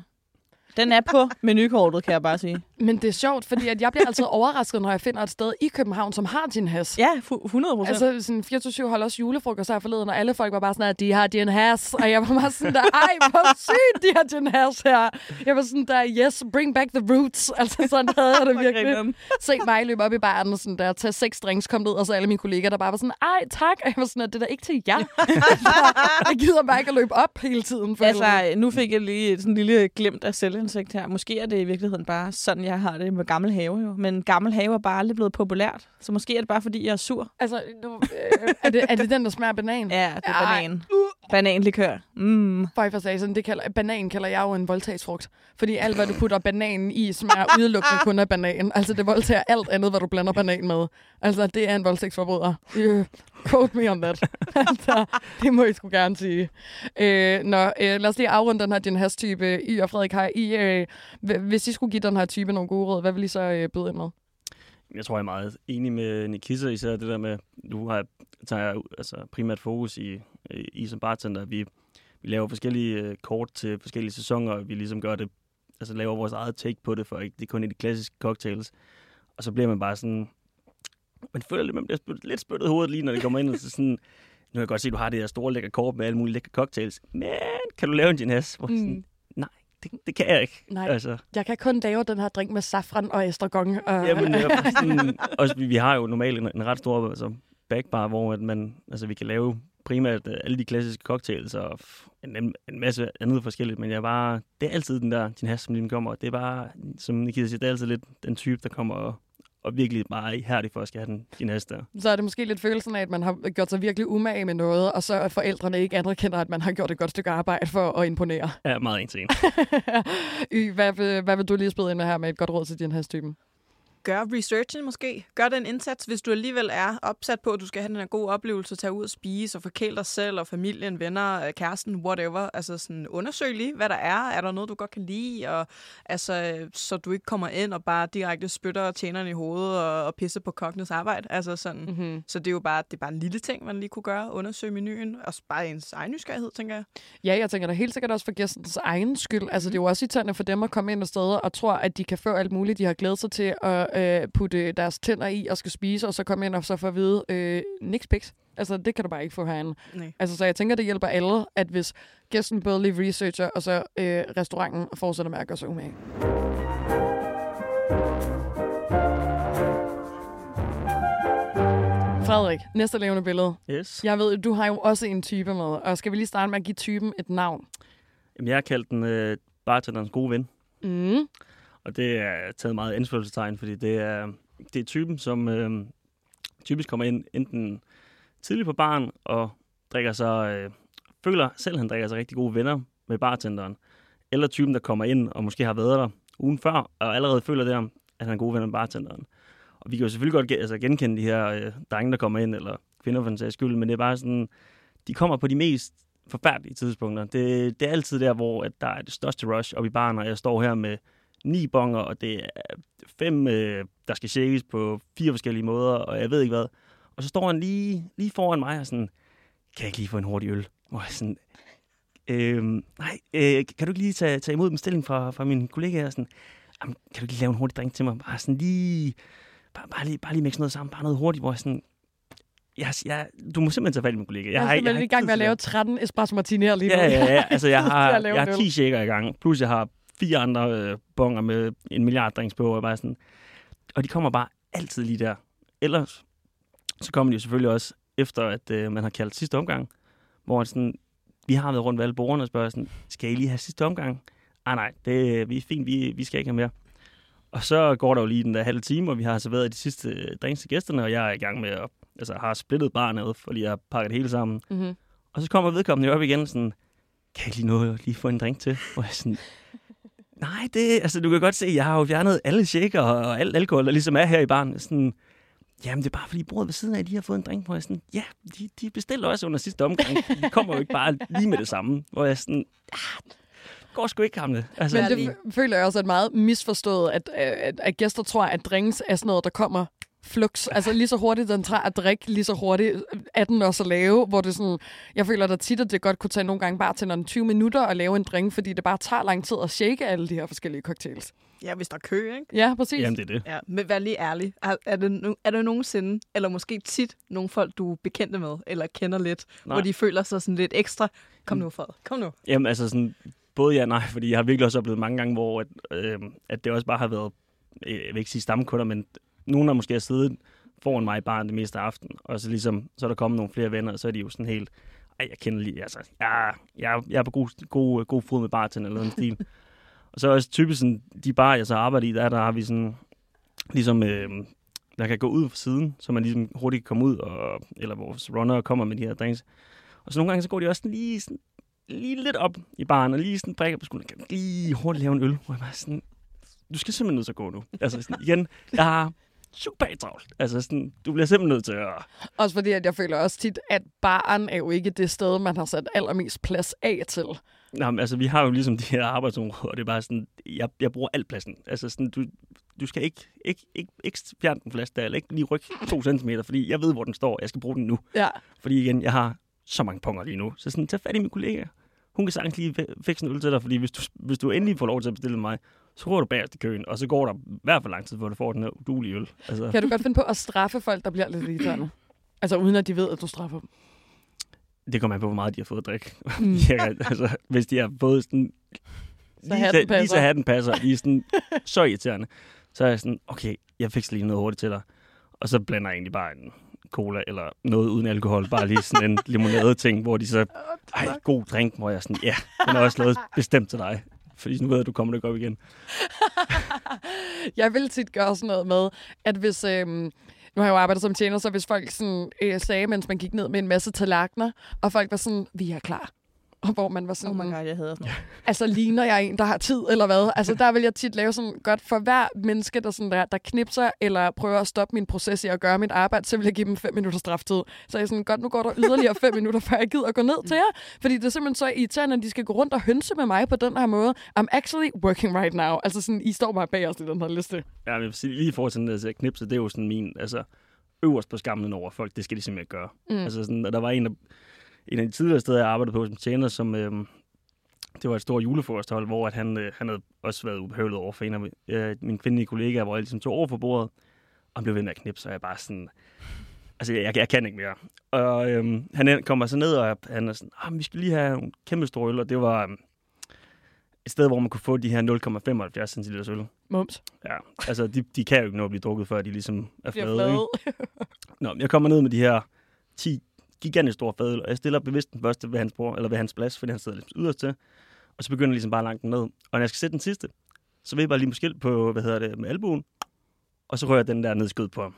Den er på menukortet, kan jeg bare sige. Men det er sjovt, fordi at jeg bliver altid overrasket, når jeg finder et sted i København, som har din has. Ja, fu- 100 procent. Altså, sådan 24 holder også julefrokost her forleden, og alle folk var bare sådan, at de har din has. Og jeg var bare sådan der, ej, hvor sygt, de har din has her. Jeg var sådan der, yes, bring back the roots. Altså, sådan havde jeg det virkelig. Se mig løbe op i baren, og sådan der, tage seks drinks, kom ud, og så alle mine kollegaer, der bare var sådan, ej, tak. Og jeg var sådan, at det er da ikke til jer. jeg gider bare ikke at løbe op hele tiden. For. Altså, nu fik jeg lige sådan lille glimt af selvindsigt her. Måske er det i virkeligheden bare sådan, jeg har det med gammel have jo. Men gammel have er bare aldrig blevet populært. Så måske er det bare, fordi jeg er sur. altså nu, øh, er, det, er det den, der smager banan? Ja, det er Ej. banan. Bananlikør. Mm. Føj for sagen, det kalder, banan kalder jeg jo en voldtægtsfrugt. Fordi alt, hvad du putter bananen i, smager udelukkende kun af banan. Altså, det voldtager alt andet, hvad du blander banan med. Altså, det er en voldtægtsforbryder. Uh, quote me on that. altså, det må I sgu gerne sige. Øh, nå, øh, lad os lige afrunde den her din hastype. I og Frederik, har I, øh, hvis I skulle give den her type nogle gode råd, hvad vil I så øh, byde ind med? Jeg tror, jeg er meget enig med Nikita, især det der med, nu har, tager jeg altså, primært fokus i, øh, i som bartender. Vi, vi laver forskellige øh, kort til forskellige sæsoner, og vi ligesom gør det, altså laver vores eget take på det, for ikke det er kun i de klassiske cocktails. Og så bliver man bare sådan, man føler lidt, man bliver spyttet, lidt spyttet i hovedet lige, når det kommer ind, og så sådan, nu kan jeg godt se, at du har det her store lækre kort med alle mulige lækre cocktails, men kan du lave en gin? Hvor mm. sådan, nej, det, det kan jeg ikke. Nej. Altså, Jeg kan kun lave den her drink med safran og estragon. Og... Jamen, det er sådan, også, vi, vi har jo normalt en, en ret stor altså, backbar, hvor at man, altså, vi kan lave primært øh, alle de klassiske cocktails og en, en, en masse andet forskelligt, men jeg bare, det er altid den der gin hass, som lige kommer. Det er bare, som Nikita siger, det er altid lidt den type, der kommer og, og virkelig bare ihærdig for at skal have den hass der. så er det måske lidt følelsen af, at man har gjort sig virkelig umage med noget, og så at forældrene ikke anerkender, at man har gjort et godt stykke arbejde for at imponere. Ja, meget en til en. hvad, vil, hvad vil du lige spille ind med her med et godt råd til din her typen? Gør researchen måske. Gør den indsats, hvis du alligevel er opsat på, at du skal have den her gode oplevelse, tage ud og spise og forkæle dig selv og familien, venner, øh, kæresten, whatever. Altså sådan, undersøg lige, hvad der er. Er der noget, du godt kan lide? Og, altså, så du ikke kommer ind og bare direkte spytter tjeneren i hovedet og, og pisser på kokkenes arbejde. Altså sådan. Mm-hmm. Så det er jo bare, det er bare en lille ting, man lige kunne gøre. Undersøge menuen. Og bare ens egen nysgerrighed, tænker jeg. Ja, jeg tænker da helt sikkert også for gæstens egen skyld. Altså, det er jo også irriterende for dem at komme ind og steder og tror, at de kan få alt muligt, de har glædet sig til, og, øh, putte deres tænder i og skal spise, og så komme ind og så få at vide, øh, niks piks. Altså, det kan du bare ikke få herinde. Nej. Altså, så jeg tænker, det hjælper alle, at hvis gæsten både lige researcher, og så øh, restauranten fortsætter med at gøre sig umage. Frederik, næste levende billede. Yes. Jeg ved, du har jo også en type med, og skal vi lige starte med at give typen et navn? Jamen, jeg har kaldt den øh, bartenderens gode ven. Mm. Og det er taget meget anførselstegn, fordi det er, det er typen, som øh, typisk kommer ind enten tidligt på baren og drikker sig, øh, føler selv, at han drikker sig rigtig gode venner med bartenderen. Eller typen, der kommer ind og måske har været der ugen før, og allerede føler der, at han er gode venner med bartenderen. Og vi kan jo selvfølgelig godt altså, genkende de her øh, drenge, der kommer ind, eller kvinder for den sags skyld, men det er bare sådan, de kommer på de mest forfærdelige tidspunkter. Det, det er altid der, hvor at der er det største rush op i baren, og jeg står her med ni bonger, og det er fem, øh, der skal shakes på fire forskellige måder, og jeg ved ikke hvad. Og så står han lige, lige foran mig og sådan, kan jeg ikke lige få en hurtig øl? Og jeg sådan, øhm, nej, øh, kan du ikke lige tage, tage imod bestilling fra, fra min kollega? Og sådan, Jamen, kan du ikke lige lave en hurtig drink til mig? Bare sådan lige, bare, bare lige, bare lige mixe noget sammen, bare noget hurtigt, hvor jeg sådan, jeg, jeg, du må simpelthen tage fat i min kollega. Jeg, jeg er simpelthen i gang med at lave 13 espresso martini'er lige nu. Ja, ja, ja. Altså, jeg har, jeg har øl. 10 shaker i gang, plus jeg har fire andre øh, bonger med en milliard drinks på, og, bare sådan, og de kommer bare altid lige der. Ellers så kommer de jo selvfølgelig også efter, at øh, man har kaldt sidste omgang, hvor sådan, vi har været rundt ved alle bordene og spørger sådan, skal I lige have sidste omgang? Ah nej, det, vi er fint, vi, vi skal ikke have mere. Og så går der jo lige den der halve time, og vi har serveret de sidste øh, drinks til gæsterne, og jeg er i gang med at, altså har splittet barnet, fordi jeg har pakket det hele sammen. Mm-hmm. Og så kommer vedkommende jo op igen sådan, kan jeg lige nå lige få en drink til? Og jeg sådan, nej, det, altså du kan godt se, jeg har jo fjernet alle shaker og alt alkohol, der ligesom er her i baren. Sådan, jamen det er bare fordi bordet ved siden af, de har fået en drink på. Jeg sådan, ja, de, de bestilte også under sidste omgang. De kommer jo ikke bare lige med det samme. Hvor jeg sådan, ah, går sgu ikke gamle. Altså, Men det føler jeg også er meget misforstået, at, at, at gæster tror, at drinks er sådan noget, der kommer flux. Altså lige så hurtigt den tager at drikke, lige så hurtigt er den også at lave, hvor det sådan, jeg føler da tit, at det godt kunne tage nogle gange bare til 20 minutter at lave en drink, fordi det bare tager lang tid at shake alle de her forskellige cocktails. Ja, hvis der er kø, ikke? Ja, præcis. jamen det er det. Ja, men vær lige ærlig. Er, er, det, er der nogensinde, eller måske tit, nogle folk, du er bekendte med, eller kender lidt, Nej. Hvor de føler sig sådan lidt ekstra? Kom nu, Fred. Kom nu. Jamen altså sådan, både ja og nej, fordi jeg har virkelig også oplevet mange gange, hvor at, øh, at det også bare har været, jeg vil ikke sige stamkunder, men nogen, der måske har siddet foran mig i baren det meste af aftenen, og så ligesom, så er der kommet nogle flere venner, og så er de jo sådan helt, ej, jeg kender lige, altså, jeg, jeg, jeg er på god, god, god fod med bartender eller noget stil. og så er også typisk sådan, de bar, jeg så arbejder i, der, der har vi sådan, ligesom, øh, der kan gå ud fra siden, så man ligesom hurtigt kan komme ud, og, eller vores runner kommer med de her drinks. Og så nogle gange, så går de også sådan lige sådan, lige lidt op i baren, og lige sådan drikker på skulderen. Kan lige hurtigt lave en øl? Hvor jeg bare sådan, du skal simpelthen nødt til at gå nu. Altså sådan, igen, jeg har super travlt. Altså sådan, du bliver simpelthen nødt til at... Også fordi, at jeg føler også tit, at baren er jo ikke det sted, man har sat allermest plads af til. Nå, men, altså, vi har jo ligesom de her arbejdsområder, og det er bare sådan, jeg, jeg bruger al pladsen. Altså sådan, du, du skal ikke, ikke, ikke, ikke fjerne den flaske der, eller ikke lige rykke to centimeter, fordi jeg ved, hvor den står, og jeg skal bruge den nu. Ja. Fordi igen, jeg har så mange ponger lige nu. Så sådan, tag fat i min kollega. Hun kan sagtens lige fi- fikse en øl til dig, fordi hvis du, hvis du endelig får lov til at bestille mig, så går du bagerst i køen, og så går der i hvert fald lang tid, før du får den her udulige øl. Altså, Kan du godt finde på at straffe folk, der bliver lidt irriterende? Altså uden at de ved, at du straffer dem. det kommer an på, hvor meget de har fået at drikke. Mm. ja, altså, hvis de har fået sådan... Så lige, så, lige så passer. hatten passer, de er sådan så irriterende. Så er jeg sådan, okay, jeg fik lige noget hurtigt til dig. Og så blander jeg egentlig bare en cola eller noget uden alkohol. Bare lige sådan en limonade-ting, hvor de så, ej, god drink, hvor jeg sådan, ja, den er også lavet bestemt til dig. Fordi nu ved jeg, at du kommer ikke op igen. Jeg vil tit gøre sådan noget med, at hvis... Øhm, nu har jeg jo arbejdet som tjener, så hvis folk sådan, øh, sagde, mens man gik ned med en masse tallerkener, og folk var sådan, vi er klar. Og hvor man var sådan, Oh my god, jeg hader sådan altså ligner jeg en, der har tid, eller hvad? Altså der vil jeg tit lave sådan godt for hver menneske, der, sådan der, der knipser, eller prøver at stoppe min proces i at gøre mit arbejde, så vil jeg give dem fem minutter straftid. Så jeg er sådan, godt, nu går der yderligere fem minutter, før jeg gider at gå ned til jer. Fordi det er simpelthen så irriterende, at de skal gå rundt og hønse med mig på den her måde. I'm actually working right now. Altså sådan, I står bare bag os i den her liste. Ja, men jeg vil sige, lige i forhold til den der knipse, det er jo sådan min, altså, øverst på skammen over folk, det skal de simpelthen gøre. Mm. Mm. Altså sådan, og der var en af, en af de tidligere steder, jeg arbejdede på som tjener, som, øhm, det var et stort julefrokosthold, hvor at han, øh, han havde også været ubehøvlet over for en af øh, mine kvindelige kollegaer, hvor jeg ligesom tog over for bordet, og han blev ved med at knipse, så jeg bare sådan, altså jeg, jeg kan ikke mere. Og øhm, han kommer så ned, og han er sådan, ah, vi skal lige have en kæmpe stor øl, og det var øhm, et sted, hvor man kunne få de her 0,75 cm øl. Mums. Ja, altså de, de kan jo ikke nå at blive drukket, før de ligesom er flade. Nå, jeg kommer ned med de her 10 gigantisk store fadøl, og jeg stiller bevidst den første ved hans, bord, eller ved hans plads, fordi han sidder lidt yderst til. Og så begynder jeg ligesom bare langt den ned. Og når jeg skal sætte den sidste, så vil jeg bare lige måske på, hvad hedder det, med albuen. Og så rører jeg den der ned i skød på ham.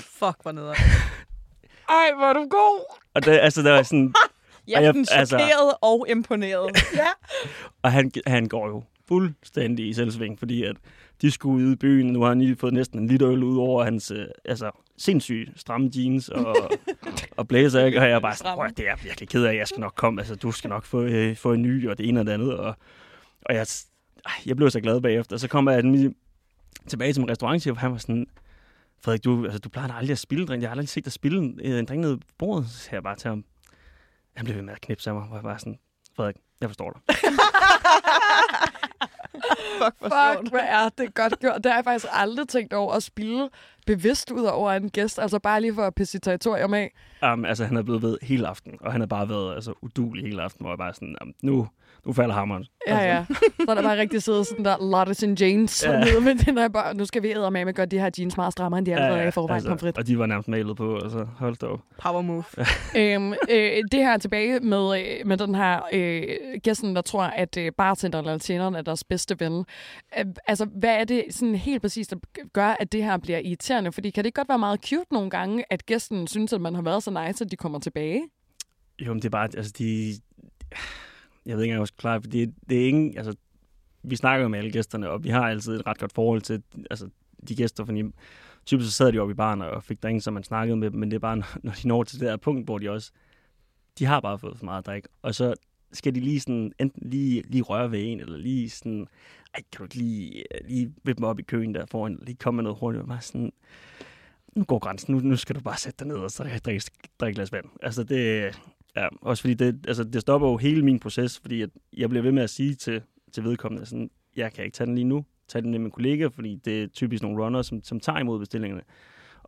Fuck, hvor nede. Ej, hvor er du god. Og det, altså, der var sådan, er jeg- den altså- chokeret og imponeret. ja. og han, han går jo fuldstændig i selvsving, fordi at de skulle ud i byen. Nu har han lige fået næsten en liter øl ud over hans øh, altså, sindssygt stramme jeans og, og blazer. Ikke? Og jeg er bare sådan, Stramme. "Prøv at, det er jeg virkelig ked af. Jeg skal nok komme. Altså, du skal nok få, øh, få en ny og det ene og det andet. Og, og jeg, jeg blev så glad bagefter. Så kommer jeg tilbage til min restaurantchef, og han var sådan, Frederik, du, altså, du plejer aldrig at spille drink. Jeg har aldrig set dig spille en, øh, en drink ned på bordet. Så jeg bare til ham, han blev ved med at knipse af mig, hvor jeg bare sådan, Frederik, jeg forstår dig. Fuck, hvor. Fuck, hvad er det godt gjort. Det har jeg faktisk aldrig tænkt over at spille bevidst ud over en gæst. Altså bare lige for at pisse sit territorium af. Um, altså, han er blevet ved hele aften, og han har bare været altså, udulig hele aften, hvor jeg bare sådan, um, nu, nu falder hammeren. Ja, ja. Så er der bare rigtig siddet sådan der Lottes and Janes Ja. ja. nede med den der bare, nu skal vi æde med at gøre de her jeans meget strammere, end de allerede er i forvejen altså, pomfrit. og de var nærmest malet på, altså hold da op. Power move. øhm, øh, det her tilbage med, øh, med den her øh, gæsten, der tror, at øh, bartenderen eller tjeneren er deres bedste ven. Øh, altså, hvad er det sådan helt præcis, der gør, at det her bliver irriterende? Fordi kan det ikke godt være meget cute nogle gange, at gæsten synes, at man har været så nice, at de kommer tilbage? Jo, men det er bare, altså de... Jeg ved ikke engang, jeg skal klare, for det, det er ingen, altså, vi snakker jo med alle gæsterne, og vi har altid et ret godt forhold til altså, de gæster, fordi typisk så sad de oppe i baren og fik drinken, så man snakkede med dem, men det er bare, når de når til det der punkt, hvor de også, de har bare fået for meget drik, og så skal de lige sådan, enten lige, lige røre ved en, eller lige sådan, ej, kan du ikke lige, lige vippe mig op i køen der foran, lige komme med noget hurtigt, og bare sådan, nu går grænsen, nu, nu skal du bare sætte dig ned og så drikke, drikke glas vand. Altså det, ja, også fordi det, altså det stopper jo hele min proces, fordi at jeg bliver ved med at sige til, til vedkommende, sådan, jeg kan ikke tage den lige nu, tag den med min kollega, fordi det er typisk nogle runners, som, som tager imod bestillingerne.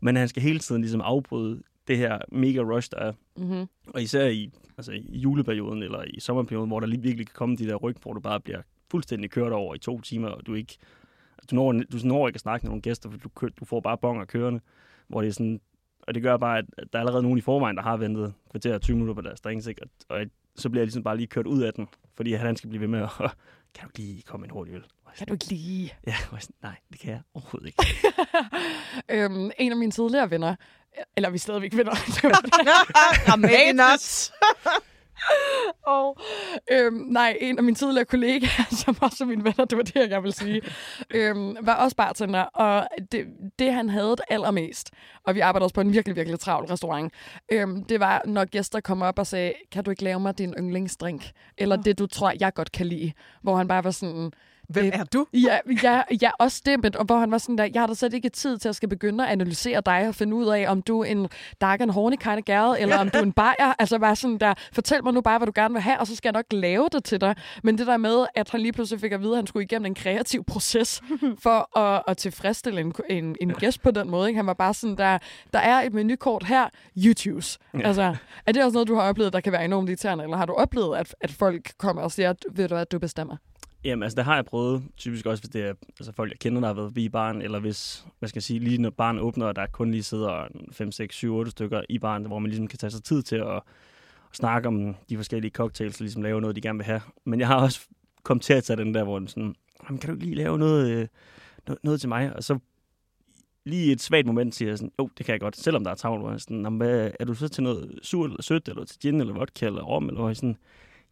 Men han skal hele tiden ligesom afbryde det her mega rush, der er. Mm-hmm. Og især i, altså i juleperioden eller i sommerperioden, hvor der lige virkelig kan komme de der ryg, hvor du bare bliver fuldstændig kørt over i to timer, og du ikke du når, du når ikke at snakke med nogle gæster, for du, du får bare bonger kørende, hvor det er sådan, og det gør bare, at der er allerede nogen i forvejen, der har ventet kvarter og 20 minutter på deres drinks, ikke? Og, og så bliver jeg ligesom bare lige kørt ud af den, fordi han skal blive ved med at, kan du lige komme en hurtig øl? Kan du ikke lige? Ja, sådan, nej, det kan jeg overhovedet ikke. øhm, en af mine tidligere venner, eller vi stadigvæk venner, Maybe not. og øhm, nej, en af mine tidligere kollegaer, som også er mine venner, det var det, jeg ville sige, øhm, var også bartender, og det, det, han havde det allermest, og vi arbejder også på en virkelig, virkelig travl restaurant, øhm, det var, når gæster kom op og sagde, kan du ikke lave mig din yndlingsdrink? Eller det, du tror, jeg godt kan lide. Hvor han bare var sådan, Hvem er du? Ja, ja, ja, også det, men og hvor han var sådan der, jeg har da slet ikke tid til at skal begynde at analysere dig og finde ud af, om du er en dark and horny kind of girl, eller om du er en bajer. Altså bare sådan der, fortæl mig nu bare, hvad du gerne vil have, og så skal jeg nok lave det til dig. Men det der med, at han lige pludselig fik at vide, at han skulle igennem en kreativ proces for at, at tilfredsstille en, en, en gæst på den måde. Ikke? Han var bare sådan der, der er et menukort her, YouTube's. Ja. Altså, er det også noget, du har oplevet, der kan være enormt irriterende, eller har du oplevet, at, at folk kommer og siger, ved du hvad, du bestemmer? Jamen, altså, det har jeg prøvet. Typisk også, hvis det er altså, folk, jeg kender, der har været forbi baren, eller hvis, hvad skal jeg sige, lige når baren åbner, og der kun lige sidder 5, 6, 7, 8 stykker i baren, hvor man ligesom kan tage sig tid til at, at snakke om de forskellige cocktails, og ligesom lave noget, de gerne vil have. Men jeg har også kommet til at tage den der, hvor den sådan, "Jamen, kan du lige lave noget, øh, noget, noget til mig? Og så lige et svagt moment siger jeg sådan, jo, det kan jeg godt, selvom der er travlt, hvor jeg sådan, "Nå, hvad, er du så til noget surt eller sødt, eller til gin, eller vodka, eller rom, eller hvor jeg sådan,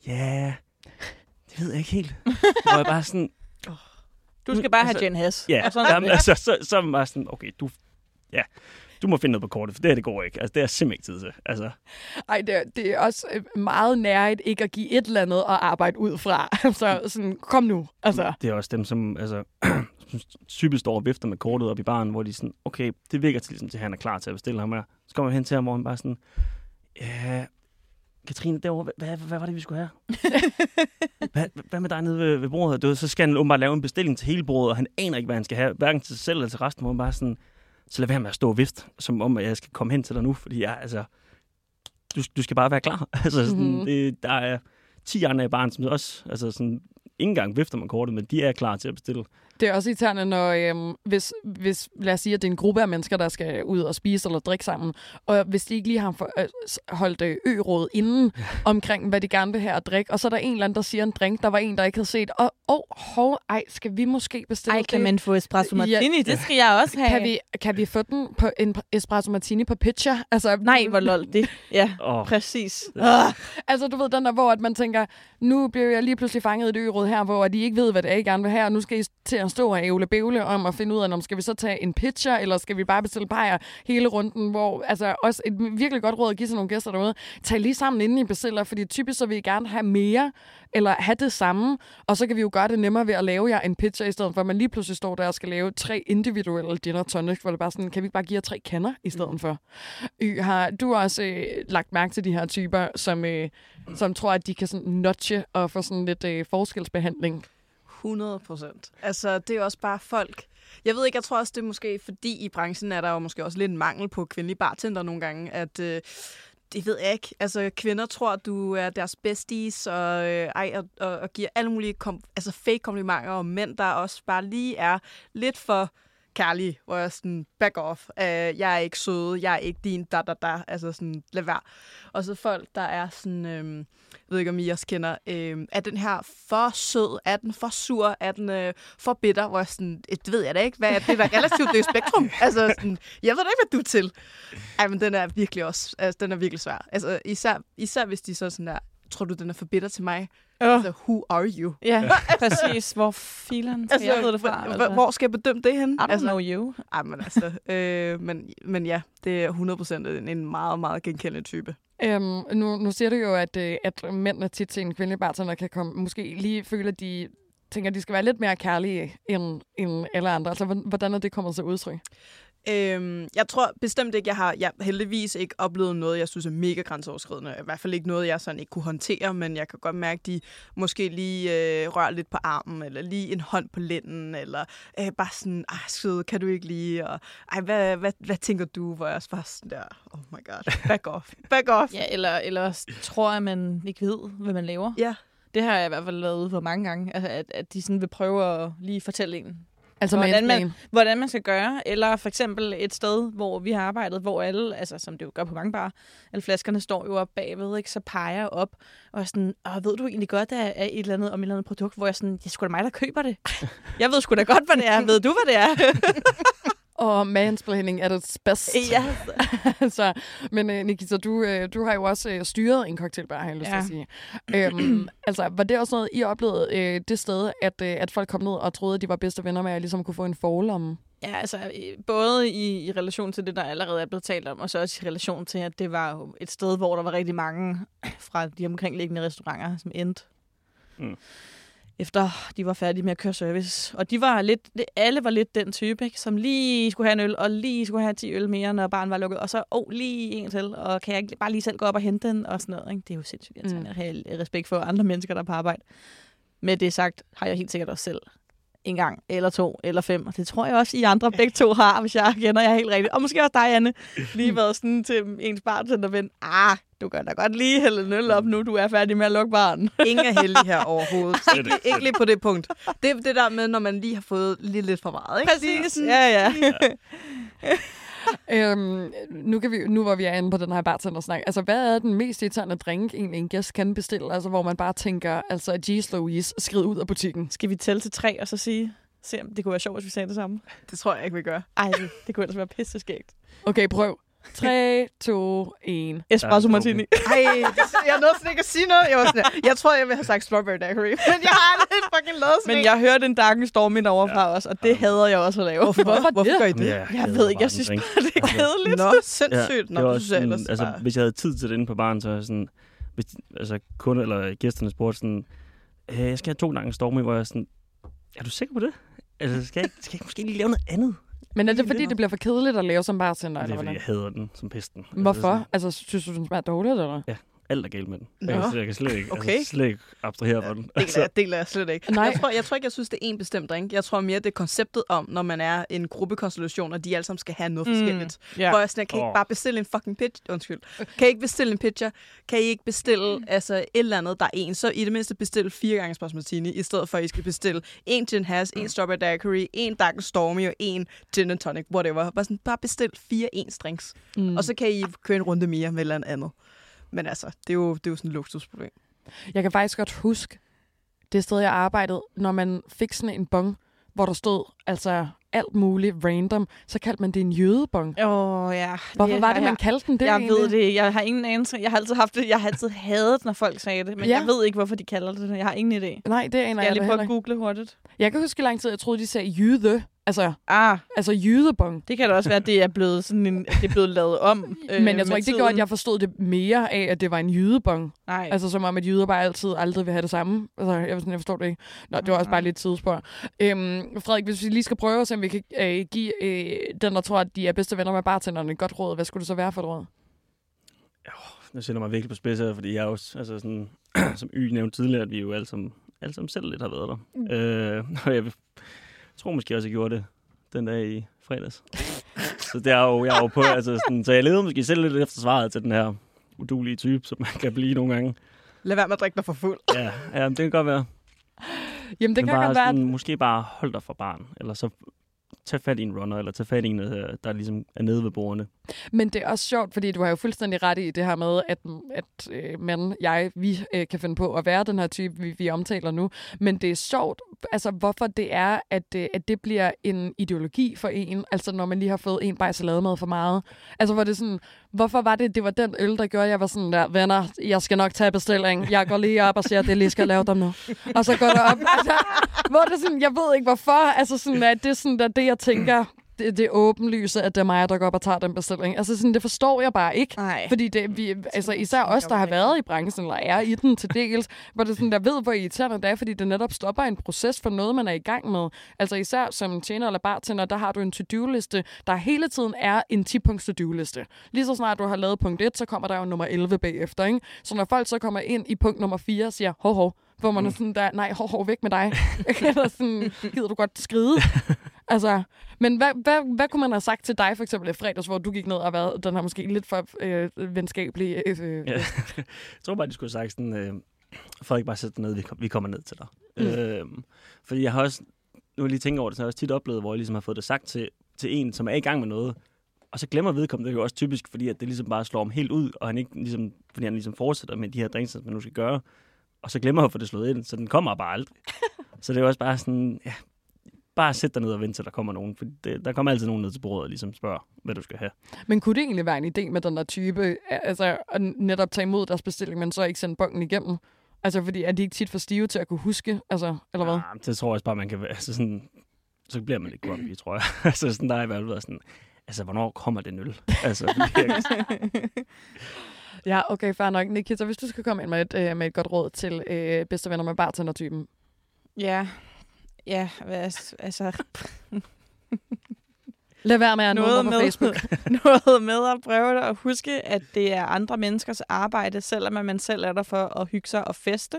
ja, det ved jeg ikke helt. hvor jeg bare sådan, Du skal bare have Altså, Jen Hess. Ja, Og sådan jamen, altså, så, så er man bare sådan, okay, du, ja, du må finde noget på kortet, for det her, det går ikke. Altså, det er simpelthen ikke tid til. Altså, Ej, det, er- det er også øh, meget nærigt ikke at give et eller andet at arbejde ud fra. Altså, sådan, kom nu. Altså, det er også dem, som altså, typisk står og vifter med kortet op i baren, hvor de er sådan, okay, det virker til, ligesom, til at han er klar til at bestille ham her. Så kommer jeg hen til ham, hvor han bare sådan, ja, Katrine, derovre, hvad, hvad, hvad var det, vi skulle have? hvad, hvad med dig nede ved, ved bordet? Du, så skal han åbenbart lave en bestilling til hele bordet, og han aner ikke, hvad han skal have, hverken til sig selv eller til resten, hvor han bare sådan, så lad være med at stå og vifte, som om, at jeg skal komme hen til dig nu, fordi jeg, altså, du, du skal bare være klar. altså, sådan, Mhm. mm-hmm. det, der er 10 andre i barn, som også, altså sådan, ikke engang vifter med kortet, men de er klar til at bestille. Det er også irriterende, når øhm, hvis, hvis, lad os sige, at det er en gruppe af mennesker, der skal ud og spise eller drikke sammen, og hvis de ikke lige har for, øh, holdt øh, ø-råd inden omkring, hvad de gerne vil have at drikke, og så er der en eller anden, der siger en drink, der var en, der ikke havde set, og oh, hov, ej, skal vi måske bestille Ej, kan det? man få espresso Ja. martini? Det skal jeg også have. Kan vi, kan vi få den på en espresso martini på pitcher? Altså, Nej, hvor lol det. Ja, Oh, præcis. Altså, du ved, den der, hvor at man tænker, nu bliver jeg lige pludselig fanget i et ø-råd her, hvor de ikke ved, hvad det er, I gerne vil have, og nu skal I til at stå og ævle bævle om at finde ud af, om skal vi så tage en pitcher, eller skal vi bare bestille bajer hele runden, hvor, altså, også et virkelig godt råd at give til nogle gæster derude. Tag lige sammen, inden I bestiller, fordi typisk så vil I gerne have mere, eller have det samme, og så kan vi jo gøre det nemmere ved at lave jer en pitcher, i stedet for at man lige pludselig står der og skal lave tre individuelle gin og tonic, hvor det bare sådan, kan vi ikke bare give jer tre kander i stedet for? Y, har du også øh, lagt mærke til de her typer, som, øh, som tror, at de kan sådan notche og få sådan lidt øh, forskelsbehandling? 100 procent. Altså, det er også bare folk. Jeg ved ikke, jeg tror også, det er måske, fordi i branchen er der jo måske også lidt en mangel på kvindelige bartender nogle gange, at øh, det ved jeg ikke. Altså, kvinder tror, at du er deres besties, og, øh, ej, og, og, og giver alle mulige kom, altså fake komplimenter, og mænd, der også bare lige er lidt for kærlige, hvor jeg er sådan, back off, uh, jeg er ikke søde, jeg er ikke din da da da, altså sådan, lad være. Og så folk, der er sådan, øhm, jeg ved ikke, om I også kender, øhm, er den her for sød, er den for sur, er den øh, for bitter, hvor jeg sådan, "Øh, det ved jeg da ikke, hvad er det, der er relativt det spektrum. Altså, sådan, jeg ved da ikke, hvad du er til. Ej, men den er virkelig også, altså, den er virkelig svær. Altså, især, især hvis de så sådan der, tror du, den er for bitter til mig? Oh. Altså, who are you? Ja, præcis. Hvor filen skal jeg vide det fra? hvor, Altså. hvor skal jeg bedømme det hen? I don't altså, know you. ej, men altså, øh, men, men ja, det er 100% en, en meget, meget genkendelig type. Øhm, nu, nu siger du jo, at, øh, at mændene tit til en kvindelig bartender kan komme, måske lige føle, at de tænker, at de skal være lidt mere kærlige end, end alle andre. Altså, hvordan- hvordan er det kommet til udtryk? Øhm, jeg tror bestemt ikke, jeg har jeg heldigvis ikke oplevet noget, jeg synes er mega grænseoverskridende. I hvert fald ikke noget, jeg sådan ikke kunne håndtere, men jeg kan godt mærke, at de måske lige øh, rører lidt på armen, eller lige en hånd på lænden, eller øh, bare sådan, ej sød, kan du ikke lige, og ej, hvad, hvad, hvad tænker du, hvor jeg også bare sådan der, oh my god, back off, back off. Ja, eller, eller tror, at man ikke ved, hvad man laver. Ja. Det har jeg i hvert fald lavet ude for mange gange. Altså, at, at de sådan vil prøve at lige fortælle en, Altså, Hvordan man- hvordan man skal gøre. Eller for eksempel et sted, hvor vi har arbejdet, hvor alle, altså som det jo gør på mange bar, alle flaskerne står jo op bagved, ikke? så peger jeg op og er sådan, Åh, ved du egentlig godt, at er et eller andet om et eller andet produkt, hvor jeg sådan, det er sgu da mig, der køber det. jeg ved sgu da godt, hvad det er. ved du, hvad det er? Og mansplaining er det bedst. ja. så, men uh, Nikita, du, uh, du har jo også uh, styret en cocktailbar, har jeg lyst Ja. at sige. Um, altså, var det også noget, I oplevede uh, det sted, at, uh, at folk kom ned og troede, at de var bedste venner med, at ligesom kunne få en forhold om... Ja, altså øh, både i, i relation til det, der allerede er blevet talt om, og så også i relation til, at det var jo et sted, hvor der var rigtig mange fra de omkringliggende restauranter, som endte. Mm. Efter de var færdige med at køre service. Og de var lidt, alle var lidt den type, ikke? som lige skulle have en øl, og lige skulle have 10 øl mere, når barn var lukket. Og så, åh, oh, lige en til, og kan jeg bare lige selv gå op og hente den, og sådan noget. Ikke? Det er jo sindssygt irriterende Mm. at have respekt for andre mennesker, der er på arbejde. Med det sagt, har jeg helt sikkert også selv en gang, eller to, eller fem. Og det tror jeg også, I andre begge to har, hvis jeg kender jer helt rigtigt. Og måske også dig, Anne. Lige været sådan til ens bartenderven. Ah, du kan da godt lige hælde en øl op nu, du er færdig med at lukke baren. Ingen er heldig her overhovedet. Ikke, ikke, lige på det punkt. Det er det der med, når man lige har fået lige lidt for meget. Ikke? Præcis. sådan- Ja, ja. Øhm, nu, kan vi, nu hvor vi er inde på den her bartendersnak, altså hvad er den mest irriterende drink, egentlig en gæst kan bestille? Altså hvor man bare tænker, altså Jeez Louise, skrid ud af butikken. Skal vi tælle til tre, og så sige, se om det kunne være sjovt, hvis vi sagde det samme? Det tror jeg ikke, vi gør. Ej, det, det kunne ellers være pisseskægt. Okay, prøv. 3, 2, 1. Espresso Ja, martini. Ej, det, jeg nåede slet ikke at sige noget. Jeg, var sådan, jeg tror, jeg ville have sagt strawberry daiquiri, men jeg har aldrig fucking lavet sådan Men en. jeg hørte en Darken Storm ind overfra ja. os, og det hader jeg også at lave. Hvorfor, hvorfor, hvorfor det? gør I det? Ja, Jeg ved ikke, jeg synes bare, det er kedeligt. Nå, sindssygt. Nå, det jeg sådan, altså, bare... hvis jeg havde tid til det inde på baren, så jeg sådan, hvis, altså kunder eller gæsterne spurgte sådan, øh, jeg skal have to gange storme, hvor jeg sådan, er du sikker på det? Altså, skal jeg, skal jeg ikke måske lige lave noget andet? Men er det fordi, det bliver for kedeligt at lave som bartender, Det eller er, fordi hvordan? jeg hader den som pesten. Altså, Hvorfor? Altså, synes du, den smager dårligt, eller? Alt er galt med den. Nå. Jeg, kan, jeg kan slet ikke, Okay. altså, slet ikke abstrahere fra den. Altså, Deler, jeg- deler jeg slet ikke. Nej. Jeg tror, jeg tror ikke, jeg synes, det er en bestemt drink. Jeg tror mere, det er konceptet om, når man er en gruppekonstellation, og de alle sammen skal have noget forskelligt. Mm, ja. Hvor jeg sådan, jeg kan Åh. ikke bare bestille en fucking pitch? Undskyld. Kan I ikke bestille en pitcher? Kan I ikke bestille altså, et eller andet, der er en? Så i det mindste bestille fire gange espresso martini, i stedet for, at I skal bestille en gin hash, en strawberry daiquiri, en dark stormy og en gin and tonic, whatever. Bare, sådan, bare bestil fire ens drinks. Mm. Og så kan I køre en runde mere med et eller andet. Men altså, det er jo, det er jo sådan et luksusproblem. Jeg kan faktisk godt huske det sted, jeg arbejdede, når man fik sådan en bong, hvor der stod altså alt muligt random, så kaldte man det en jødebong. Åh, ja. Hvorfor var det, man jeg, kaldte den det jeg egentlig? ved det. Jeg har ingen anelse. Jeg har altid haft det. Jeg har altid hadet, når folk sagde det. Men Ja. ja. jeg ved ikke, hvorfor de kalder det det. Jeg har ingen idé. Nej, det aner Skal jeg jeg lige prøve at google hurtigt? Jeg kan huske lang tid, jeg troede, de sagde jyde. Altså, Ah, altså jydebong. det kan da også være, at det er blevet, sådan en, det er blevet lavet om. øh, Men jeg tror ikke, det tiden. gjorde, at jeg forstod det mere af, at det var en jydebong. Nej. Altså som om, at jyder bare altid aldrig vil have det samme. Altså, jeg, sådan, jeg forstår det ikke. Nå, det var også bare lidt tidsspor. Øhm, Frederik, hvis vi lige skal prøve at se, om vi kan øh, give øh, den, der tror, at de er bedste venner med bartenderne et godt råd. Hvad skulle det så være for et råd? Nu sætter mig virkelig på spids her, fordi jeg er jo s- altså sådan, som Y nævnte tidligere, at vi jo alle sammen, alle sammen selv lidt har været der. Mm. Øh, og jeg vil- tror måske også, jeg gjorde det den dag i fredags. så det er jo, jeg er jo på, altså sådan, så jeg levede måske selv lidt efter svaret til den her udulige type, som man kan blive nogle gange. Lad være med at drikke dig for fuld. Ja, ja det kan godt være. Jamen, det Men kan bare godt være, at sådan, Måske bare hold dig fra barn, eller så tage fat i en runner, eller tage fat i en, øh, der ligesom er nede ved bordene. Men det er også sjovt, fordi du har jo fuldstændig ret i det her med, at, at øh, man, jeg, vi øh, kan finde på at være den her type, vi, vi omtaler nu. Men det er sjovt, altså hvorfor det er, at, øh, at det bliver en ideologi for en, altså når man lige har fået en bajs salademad for meget. Altså hvor det er sådan, hvorfor var det, det var den øl, der gjorde, at jeg var sådan der, venner, jeg skal nok tage bestilling. Jeg går lige op og siger, at det lige skal lave dem nu. Og så går det op. Altså, hvor det sådan, jeg ved ikke hvorfor, altså sådan, at det er sådan, der, det jeg tænker, det, det åbenlyse, at det er mig, der går op og tager den bestilling. Altså sådan, det forstår jeg bare ikke. Nej. Fordi det, vi, altså især os, der har været i branchen, eller er i den til dels, hvor det sådan, der ved, hvor irriterende det er, fordi det netop stopper en proces for noget, man er i gang med. Altså især som tjener eller bartender, der har du en to-do-liste, der hele tiden er en 10-punkts to-do-liste. Lige så snart du har lavet punkt 1, så kommer der jo nummer 11 bagefter, ikke? Så når folk så kommer ind i punkt nummer 4 og siger, hov, hov, hvor man er sådan der, nej, hov, hov, væk med dig. eller sådan, gider du godt skride? Altså, men hvad, hvad, hvad kunne man have sagt til dig for eksempel i fredags, hvor du gik ned og været den her måske lidt for øh, venskabelig... Øh, øh, Ja. jeg tror bare, de skulle have sagt sådan, øh, Frederik, bare sæt ned, vi, vi kommer ned til dig. Mm. Øh, fordi jeg har også, nu jeg lige tænkt over det, så har jeg også tit oplevet, hvor jeg ligesom har fået det sagt til, til en, som er i gang med noget, og så glemmer vedkommende, det er jo også typisk, fordi at det ligesom bare slår ham helt ud, og han ikke ligesom, fordi han ligesom fortsætter med de her drinks, som man nu skal gøre, og så glemmer han at få det slået ind, så den kommer bare aldrig. så det er også bare sådan, ja, bare sæt dig ned og vent til der kommer nogen, for det, der kommer altid nogen ned til bordet og ligesom spørger, hvad du skal have. Men kunne det egentlig være en idé med den der type, altså at netop tage imod deres bestilling, men så ikke sende bunken igennem? Altså, fordi er de ikke tit for stive til at kunne huske, altså, eller hvad? Ja, det tror jeg også bare, man kan være. Altså sådan, så bliver man lidt grumpy, tror jeg. altså sådan, der er i hvert fald sådan, altså, hvornår kommer det øl? altså, virkelig. Ja, okay, fair nok. Nikita, hvis du skal komme ind med et, øh, med et godt råd til øh, bedste venner med bartender-typen. Ja. Ja, altså... Lad være med at noget på med, Facebook. noget med at prøve at huske, at det er andre menneskers arbejde, selvom man selv er der for at hygge sig og feste.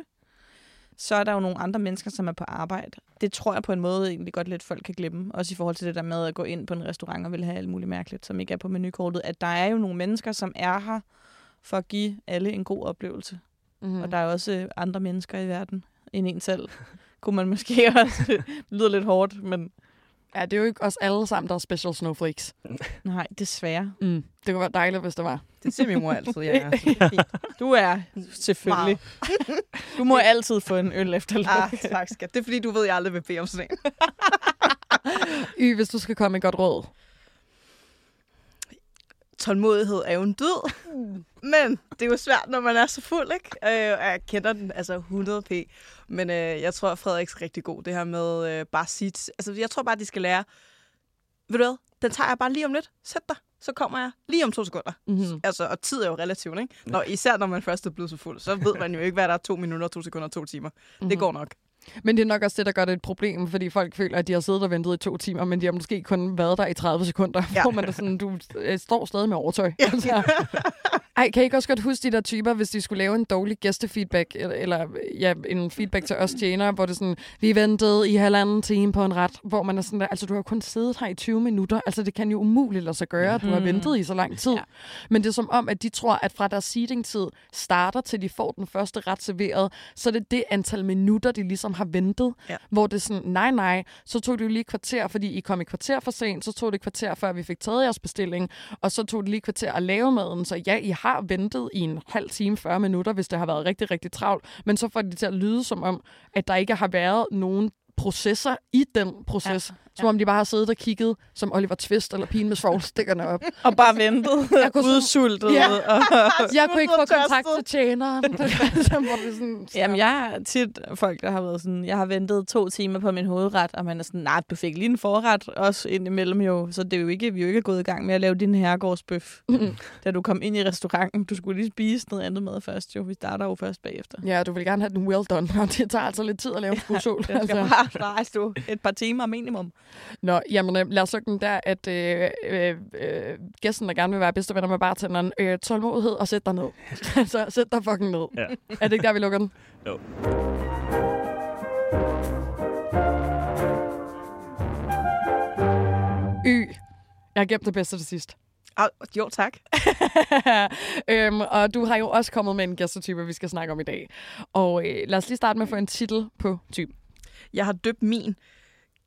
Så er der jo nogle andre mennesker, som er på arbejde. Det tror jeg på en måde egentlig godt lidt folk kan glemme. Også i forhold til det der med at gå ind på en restaurant og vil have alt muligt mærkeligt, som ikke er på menukortet. At der er jo nogle mennesker, som er her for at give alle en god oplevelse. Mm. Mm. Og der er også øh, andre mennesker i verden end en selv. Kunne man måske også... det lyder lidt hårdt, men Ja, det er jo ikke os alle sammen, der er special snowflakes. nej, desværre. Mm. Det kunne være dejligt, hvis det var. Det siger min mor altid, ja. Du er selvfølgelig. Du må altid få en øl efter ah, luk. tak, skat. Det er fordi, du ved, at jeg aldrig vil bede om sådan en. Y, hvis du skal komme med et godt råd. Tålmodighed er jo en død. Men det er jo svært, når man er så fuld, ikke? Øh, jeg kender den altså 100p. Men øh, jeg tror, at Frederik er rigtig god. Det her med øh, bare at sige... t- Altså, jeg tror bare, de skal lære... Ved du hvad? Den tager jeg bare lige om lidt. Sæt dig. Så kommer jeg lige om to sekunder. Mm-hmm. Altså, og tid er jo relativt, ikke? Når, især når man først er blevet så fuld, så ved man jo ikke, hvad der er to minutter, to sekunder, to timer. Mm-hmm. Det går nok. Men det er nok også det, der gør det et problem, fordi folk føler, at de har siddet og ventet i to timer, men de har måske kun været der i 30 sekunder, ja. Ja. hvor man er sådan, du øh, står stadig med overtøj. Altså, Ej, kan I ikke også godt huske de der typer, hvis de skulle lave en dårlig gæstefeedback, eller, eller ja, en feedback til os tjenere, hvor det er sådan, vi ventede i halvanden time på en ret, hvor man er sådan der, altså du har kun siddet her i 20 minutter, altså det kan jo umuligt lade sig gøre, at du har ventet i så lang tid. Ja. Ja. Men det er som om, at de tror, at fra deres seating-tid starter til de får den første ret serveret, så er det det antal minutter, de ligesom har ventet, Ja. hvor det er sådan, nej, nej, så tog det jo lige et kvarter, fordi I kom et kvarter for sent, så tog det et kvarter, før vi fik taget jeres bestilling, og så tog det lige et kvarter at lave maden, så ja, I har ventet i en halv time, 40 minutter, hvis det har været rigtig, rigtig travlt, men så får det til at lyde som om, at der ikke har været nogen processer i den proces. Ja, ja. Som om de bare har siddet og kigget, som Oliver Twist eller pigen med svovlstikkerne op. Og bare ventet. Jeg kunne Udsultet. Ja. Og, Jeg kunne ikke få kontakt til tjeneren. så var det sådan, Jamen, jeg har tit folk, der har været sådan, jeg har ventet to timer på min hovedret, og man er sådan, nej, du fik lige en forret også indimellem jo, så det er jo ikke, vi er jo ikke gået i gang med at lave din herregårdsbøf, da du kom ind i restauranten. Du skulle lige spise noget andet mad først jo, vi starter jo først bagefter. Ja, du vil gerne have den well done, og det tager altså lidt tid at lave en skruesål. Den skal altså. bare rejse du et par timer minimum. Nå, jamen øh, lad os så den der, at øh, øh, øh, gæsten, der gerne vil være bedste venner med bartenderen, øh, tålmodighed og sæt dig ned. altså, sæt dig fucking ned. Ja. Er det ikke der, vi lukker den? Jo. Y. Jeg har gemt det bedste til sidst. Ah, jo, tak. øhm, og du har jo også kommet med en gæstetype, vi skal snakke om i dag. Og øh, lad os lige starte med at få en titel på typen. Jeg har døbt min,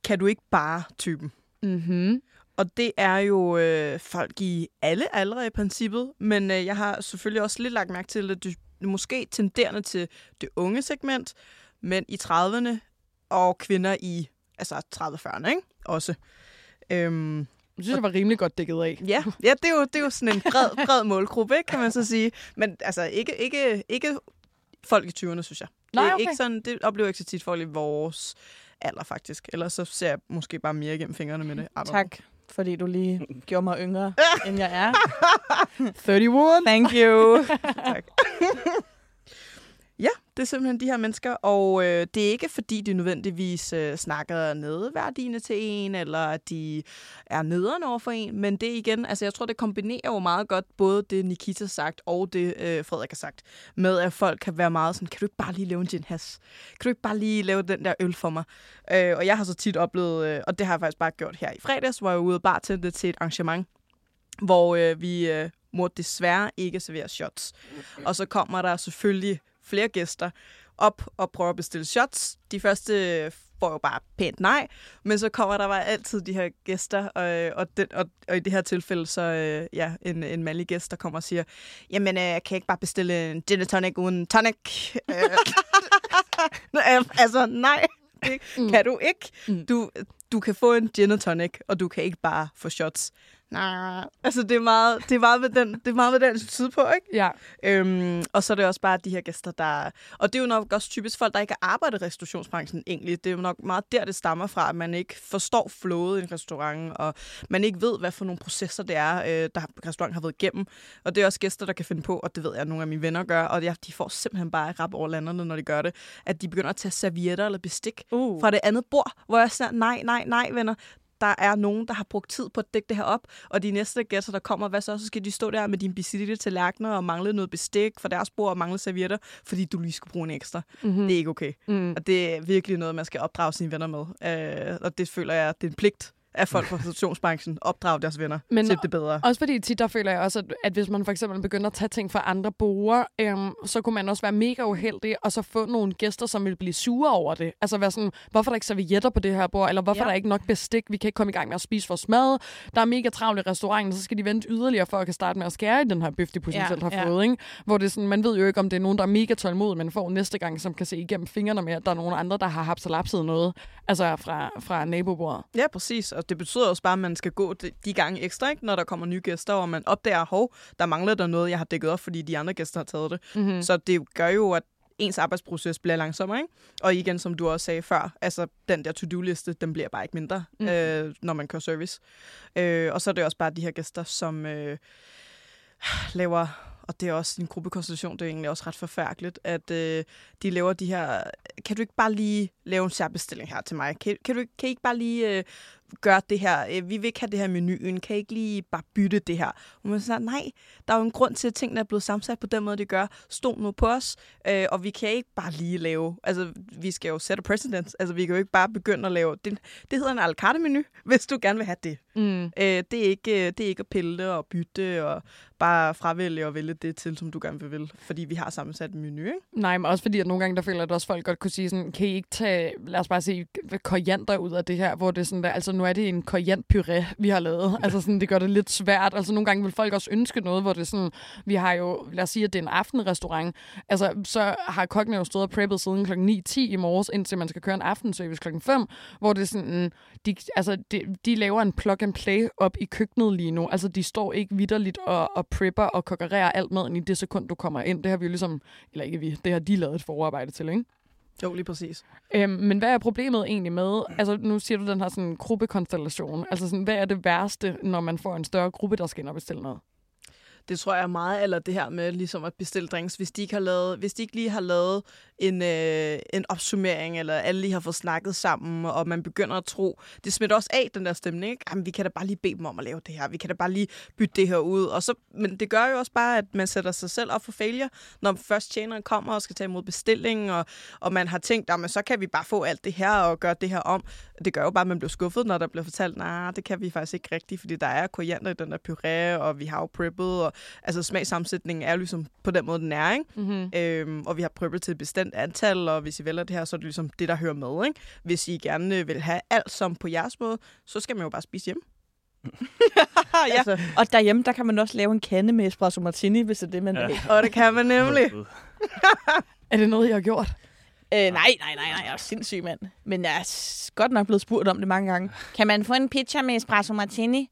kan du ikke bare typen. Mm-hmm. Og det er jo øh, folk i alle aldre i princippet, men øh, jeg har selvfølgelig også lidt lagt mærke til, at du måske tenderende til det unge segment, men i 30'erne og kvinder i altså 30-40'erne, ikke? Også. Øhm, Jeg synes, det var rimelig godt dækket af. ja, ja det, er jo, det er jo sådan en bred, bred målgruppe, ikke, kan man så sige. Men altså ikke, ikke, ikke folk i 20'erne, synes jeg. Nej, det, er okay. ikke sådan, det oplever jeg ikke så tit folk i vores alder, faktisk. Ellers så ser jeg måske bare mere igennem fingrene med det. Tak, fordi du lige gjorde mig yngre, end jeg er. 31. Thank you. tak. ja, det er simpelthen de her mennesker, og øh, det er ikke fordi, de nødvendigvis øh, snakker nedværdigende til en, eller at de er nederen over for en, men det igen, altså jeg tror, det kombinerer jo meget godt både det, Nikita har sagt, og det, øh, Frederik har sagt, med at folk kan være meget sådan, kan du ikke bare lige lave en gin has? Kan du ikke bare lige lave den der øl for mig? Øh, og jeg har så tit oplevet, øh, og det har jeg faktisk bare gjort her i fredags, hvor jeg var ude og bartende til et arrangement, hvor øh, vi øh, må desværre ikke servere shots. Og så kommer der selvfølgelig flere gæster op og prøver at bestille shots. De første øh, får jo bare pænt nej, men så kommer der bare altid de her gæster, og, og, den, og, og i det her tilfælde så øh, ja, en, en mandlig gæst, der kommer og siger, jamen, øh, kan jeg ikke bare bestille en gin tonic uden tonic? Øh, øh, altså, nej, det kan du ikke. Du, du kan få en gin tonic, og du kan ikke bare få shots. Nej, altså det er meget, det er meget med den, det er meget med den tid på, ikke? Ja. Øhm, og så er det også bare de her gæster, der... Og det er jo nok også typisk folk, der ikke har arbejdet i restaurationsbranchen egentlig. Det er jo nok meget der, det stammer fra, at man ikke forstår flowet i en restaurant, og man ikke ved, hvad for nogle processer det er, øh, der restauranten har været igennem. Og det er også gæster, der kan finde på, og det ved jeg, at nogle af mine venner gør, og ja, de får simpelthen bare rap over landerne, når de gør det, at de begynder at tage servietter eller bestik Uh. fra det andet bord, hvor jeg siger, nej, nej, nej, venner. Der er nogen, der har brugt tid på at dække det her op, og de næste gæster, der kommer, hvad så? Så skal de stå der med dine besiddede tallerkener og mangle noget bestik fra deres bord og mangle servietter, fordi du lige skulle bruge en ekstra. Mm-hmm. Det er ikke okay. Mm. Og det er virkelig noget, man skal opdrage sine venner med. Øh, og det føler jeg, det er en pligt af folk fra restaurationsbranchen. Opdrage deres venner Men- til det bedre. Også fordi tit der føler jeg også, at, at hvis man for eksempel begynder at tage ting fra andre borer, øhm, så kunne man også være mega uheldig, og så få nogle gæster, som vil blive sure over det. Altså være sådan, hvorfor er der ikke servietter på det her bord, eller hvorfor ja. Er der ikke nok bestik, vi kan ikke komme i gang med at spise vores mad. Der er mega travlt i restauranten, så skal de vente yderligere for at kan starte med at skære i den her bøf, de potentielt Ja, har ja. fået. Ikke? Hvor det er sådan, man ved jo ikke, om det er nogen, der er mega tålmodige, men får næste gang, som kan se igennem fingrene med, at der er nogen andre, der har hapsalapset noget, altså fra, fra nabobordet. Ja, præcis. Og det betyder også bare, at man skal gå de, de gange ekstra, ikke? når der kommer nye gæster, og man opdager, hov, der mangler der noget, jeg har dækket op, fordi de andre gæster har taget det. Mm-hmm. Så det gør jo, at ens arbejdsproces bliver langsommere, ikke? Og igen, som du også sagde før, altså den der to-do-liste, den bliver bare ikke mindre, mm. øh, når man kører service. Øh, og så er det også bare de her gæster, som øh, laver, og det er også en gruppekonstellation, det er egentlig også ret forfærdeligt, at øh, de laver de her, kan du ikke bare lige lave en særbestilling her til mig? Kan, kan du kan I ikke bare lige øh, gør det her, øh, vi vil ikke have det her menuen, kan I ikke lige bare bytte det her? Og man siger, nej, der er jo en grund til, at tingene er blevet sammensat på den måde, de gør. Stol nu på os, øh, og vi kan ikke bare lige lave, altså vi skal jo sætte precedence, altså vi kan jo ikke bare begynde at lave, det, det hedder en la carte menu, hvis du gerne vil have det. Mm. Øh, det, er ikke, det er ikke at pille og bytte og bare fravælge og vælge det til, som du gerne vil vælge, fordi vi har sammensat en menu, ikke? Nej, men også fordi, at nogle gange, der føler at også folk godt kunne sige sådan, kan I ikke tage, lad os bare sige, koriander ud af det her, hvor det er sådan der, altså nu er det en koriandpuré, vi har lavet. Altså sådan, det gør det lidt svært. Altså nogle gange vil folk også ønske noget, hvor det er sådan, vi har jo, lad os sige, at det er en aftenrestaurant. Altså så har kokken jo stået og preppet siden kl. 9-10 i morges, indtil man skal køre en aftenservice klokken 5, hvor det er sådan, de, altså de, de laver en plug and play op i køkkenet lige nu. Altså de står ikke vidderligt og, og prepper og kokkererer alt maden i det sekund, du kommer ind. Det har vi jo ligesom, eller ikke vi, det har de lavet et forarbejde til, ikke? Jo, lige præcis. Øhm, men hvad er problemet egentlig med, altså nu siger du den her sådan gruppekonstellation, altså sådan, hvad er det værste, når man får en større gruppe, der skal ind og bestille noget? Det tror jeg er meget, eller det her med ligesom at bestille drinks, hvis de ikke, har lavet, hvis de ikke lige har lavet en, øh, en opsummering, eller alle lige har fået snakket sammen, og man begynder at tro, det smitter også af, den der stemning, ikke? Jamen, vi kan da bare lige bede dem om at lave det her, vi kan da bare lige bytte det her ud, og så, men det gør jo også bare, at man sætter sig selv op for failure, når først tjeneren kommer og skal tage imod bestillingen, og, og man har tænkt, at så kan vi bare få alt det her og gøre det her om. Det gør jo bare, at man bliver skuffet, når der bliver fortalt, nej, nah, det kan vi faktisk ikke rigtigt, fordi der er koriander i den der puré, og vi har jo preppet, og altså smagsammensætningen er jo ligesom på den måde, den er, ikke? Mm-hmm. Øhm, og vi har preppet til et bestemt antal, og hvis I vælger det her, så er det ligesom det, der hører med, ikke? Hvis I gerne vil have alt som på jeres måde, så skal man jo bare spise hjem. ja. altså. Og derhjemme, der kan man også lave en kande med espresso martini, hvis det er det, man Ja. vil. Og det kan man nemlig. Er det noget, I har gjort? Øh, nej, nej, nej, nej, jeg er sindssyg, mand. Men jeg er godt nok blevet spurgt om det mange gange. Kan man få en pizza med espresso martini?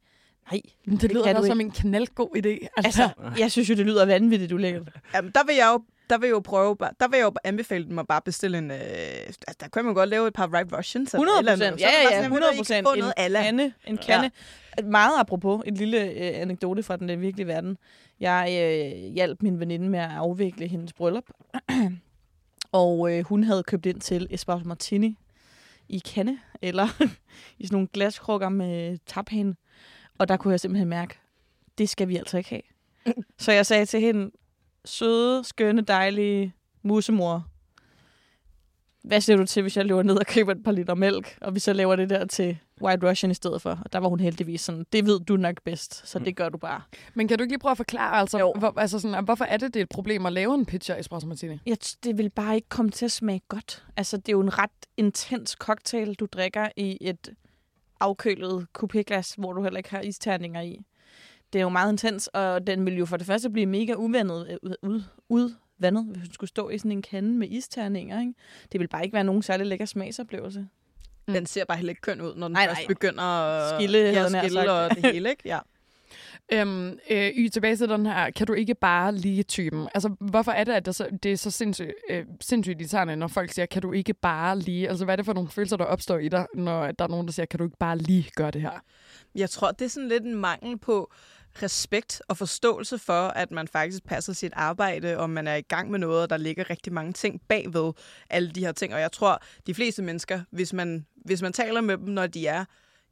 Nej. Det, Det lyder da som en knaldgod idé. Altså, jeg synes jo, det lyder vanvittigt ulækkert. Jamen, der vil jeg jo der vil jeg jo prøve, bare- der vil jeg jo anbefale dem at bare bestille en, øh, altså, der kan man godt lave et par Right Russians. eller 100 et eller andet. procent. Ja, ja, bare ja. sådan, 100 at I kan procent. En noget a la. kande. En kande. Ja. Meget apropos, en lille øh, anekdote fra den virkelige verden. Jeg øh, hjalp min veninde med at afvikle hendes bryllup. og øh, hun havde købt ind til espresso martini i kande, eller i sådan nogle glaskrukker med taphæn. Og der kunne jeg simpelthen mærke, det skal vi altså ikke have. Så jeg sagde til hende, søde, skønne, dejlige musemor, hvad siger du til, hvis jeg løber ned og køber et par liter mælk, og vi så laver det der til White Russian i stedet for? Og der var hun heldigvis sådan, det ved du nok bedst, så det gør du bare. Men kan du ikke lige prøve at forklare, altså, Jo. hvor, altså sådan, hvorfor er det, det er et problem at lave en pizza espresso martini? Jeg, det vil bare ikke komme til at smage godt. Altså, det er jo en ret intens cocktail, du drikker i et afkølet coupéglas, hvor du heller ikke har isterninger i. Det er jo meget intens, og den vil jo for det første blive mega uvandet, øh, ud, ud, udvandet, hvis den skulle stå i sådan en kande med isterninger. Ikke? Det vil bare ikke være nogen særlig lækker smagsoplevelse. Den ser bare heller ikke køn ud, når den Nej, først nej. begynder at Skille, ja, skille og det hele, ikke? Ja. Øhm, øh, y, tilbage til den her, kan du ikke bare lige typen? Altså, hvorfor er det, at det, så, det er så sindssygt, øh, sindssygt irriterende, når folk siger, kan du ikke bare lige? Altså, hvad er det for nogle følelser, der opstår i dig, når der er nogen, der siger, kan du ikke bare lige gøre det her? Jeg tror, det er sådan lidt en mangel på respekt og forståelse for, at man faktisk passer sit arbejde, og man er i gang med noget, og der ligger rigtig mange ting bagved alle de her ting. Og jeg tror, de fleste mennesker, hvis man, hvis man taler med dem, når de er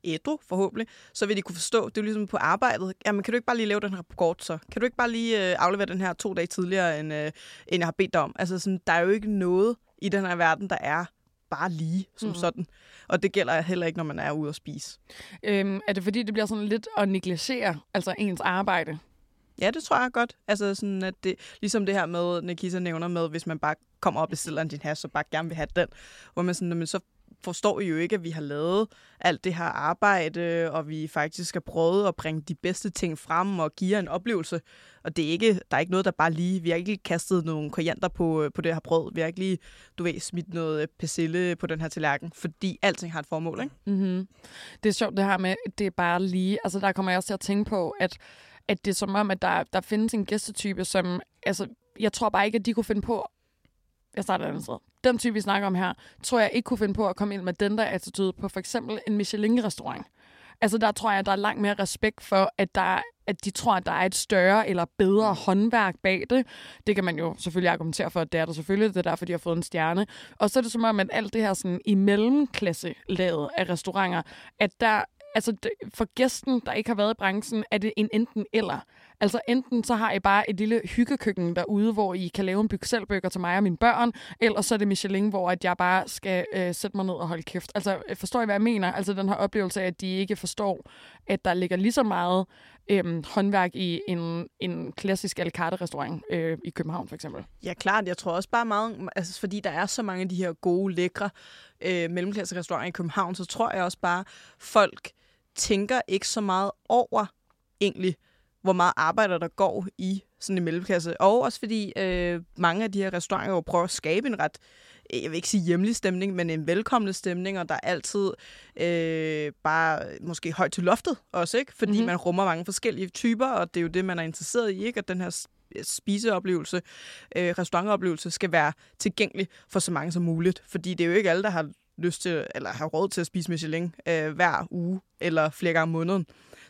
ædru, forhåbentlig, så vil de kunne forstå, det er jo ligesom på arbejdet. Jamen, kan du ikke bare lige lave den her rapport så? Kan du ikke bare lige øh, aflevere den her to dage tidligere, end, øh, end jeg har bedt dig om? Altså, sådan, der er jo ikke noget i den her verden, der er bare lige som mm. sådan. Og det gælder heller ikke, når man er ude at spise. Øhm, er det fordi, det bliver sådan lidt at negligere altså ens arbejde? Ja, det tror jeg godt. Altså sådan, at det, ligesom det her med, Nikita nævner med, hvis man bare kommer og bestiller en din hash, så bare gerne vil have den. Hvor man sådan, men så forstår I jo ikke, at vi har lavet alt det her arbejde, og vi faktisk har prøvet at bringe de bedste ting frem og give jer en oplevelse. Og det er ikke, der er ikke noget, der bare lige... Vi har ikke lige kastet nogle koriander på, øh, på det her brød. Vi har ikke lige, du ved, smidt noget øh, persille på den her tallerken, fordi alting har et formål, ikke? Mm-hmm. Det er sjovt det her med, det er bare lige, altså der kommer jeg også til at tænke på, at, at det er som om, at der, der findes en gæstetype, som, altså jeg tror bare ikke, at de kunne finde på, jeg starter et andet sted. Den type, vi snakker om her, tror jeg ikke kunne finde på at komme ind med den der attitude på for eksempel en Michelin-restaurant. Altså der tror jeg, der er langt mere respekt for, at, der, at de tror, at der er et større eller bedre håndværk bag det. Det kan man jo selvfølgelig argumentere for, at det er der selvfølgelig. Det er derfor, de har fået en stjerne. Og så er det som om, at alt det her sådan, i mellemklasse lavet af restauranter, at der altså, for gæsten, der ikke har været i branchen, er det en enten eller. Altså enten så har I bare et lille hyggekøkken derude, hvor I kan lave en byg selvbøger til mig og mine børn, eller så er det Michelin, hvor at jeg bare skal øh, sætte mig ned og holde kæft. Altså øh, forstår I, hvad jeg mener? Altså den her oplevelse af, at de ikke forstår, at der ligger lige så meget øh, håndværk i en, en klassisk à la carte restaurant øh, i København for eksempel. Ja, klart. Jeg tror også bare meget, altså, fordi der er så mange af de her gode, lækre øh, mellemklasse restauranter i København, så tror jeg også bare, folk tænker ikke så meget over egentlig, hvor meget arbejder der går i sådan en mellemklasse. Og også fordi øh, mange af de her restauranter jo prøver at skabe en ret, øh, jeg vil ikke sige hjemlig stemning, men en velkommende stemning, og der er altid øh, bare måske højt til loftet også, ikke? Fordi mm-hmm. man rummer mange forskellige typer, og det er jo det, man er interesseret i, ikke? At den her spiseoplevelse, øh, restaurantoplevelse skal være tilgængelig for så mange som muligt. Fordi det er jo ikke alle, der har lyst til, eller har råd til at spise Michelin øh, hver uge eller flere gange om måneden.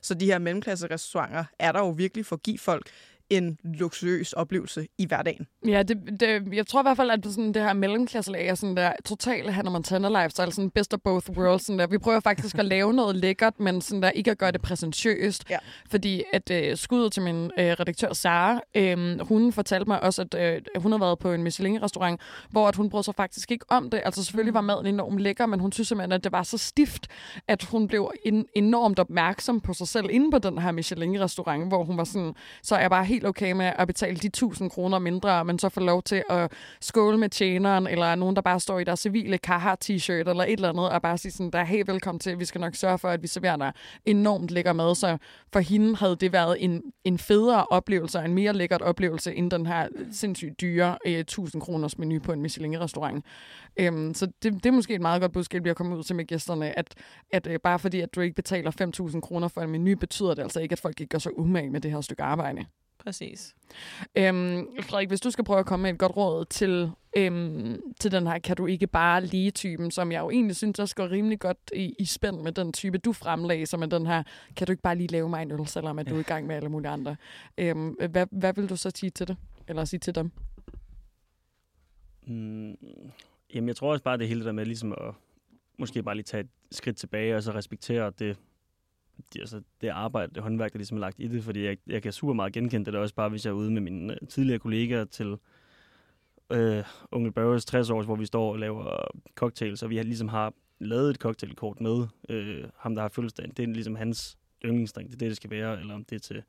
Så de her mellemklasse restauranter er der jo virkelig for at give folk en luksuriøs oplevelse i hverdagen. Ja, det, det, jeg tror i hvert fald, at det, sådan, det her mellemklasselag er sådan der totalt Hannah Montana lifestyle, sådan best of both worlds. Sådan der. Vi prøver faktisk at lave noget lækkert, men sådan der, ikke at gøre det præsentøst. Ja. Fordi at øh, skuddet til min øh, redaktør Sara, øh, hun fortalte mig også, at øh, hun har været på en Michelin-restaurant, hvor at hun brød sig faktisk ikke om det. Altså selvfølgelig var maden enormt lækker, men hun synes simpelthen, at det var så stift, at hun blev en, enormt opmærksom på sig selv inde på den her Michelin-restaurant, hvor hun var sådan, så er jeg bare helt okay med at betale de 1000 kroner mindre, men så få lov til at skåle med tjeneren, eller nogen, der bare står i deres civile Carhartt-t-shirt, eller et eller andet, og bare sige sådan, der er helt velkommen til, vi skal nok sørge for, at vi serverer dig enormt lækker mad. Så for hende havde det været en, en federe oplevelse, en mere lækkert oplevelse, end den her sindssygt dyre øh, eh, 1000 kroners menu på en Michelin-restaurant. Um, så det, det er måske et meget godt budskab, vi har kommet ud til med gæsterne, at, at uh, bare fordi, at du ikke betaler 5.000 kroner for en menu, betyder det altså ikke, at folk ikke gør sig umage med det her stykke arbejde. Præcis. Øhm, Frederik, hvis du skal prøve at komme med et godt råd til, øhm, til den her, kan du ikke bare lige typen, som jeg jo egentlig synes, også skal rimelig godt i, i spænd med den type, du fremlæser med den her, kan du ikke bare lige lave mig en øl, selvom at du er i gang med alle mulige andre. Øhm, hvad, hvad vil du så sige til det? Eller sige til dem? Mm, jamen, jeg tror også bare, det hele der med ligesom at måske bare lige tage et skridt tilbage, og så respektere det, de, altså, det arbejde, det håndværk, der ligesom er lagt i det, fordi jeg, jeg kan super meget genkende det, der også bare, hvis jeg er ude med mine øh, tidligere kollegaer til øh, Onkel Barrows 60 år, hvor vi står og laver cocktails, og vi har ligesom har lavet et cocktailkort med øh, ham, der har fødselsdagen. Det er ligesom hans yndlingsdrink, det er det, det skal være, eller om det er til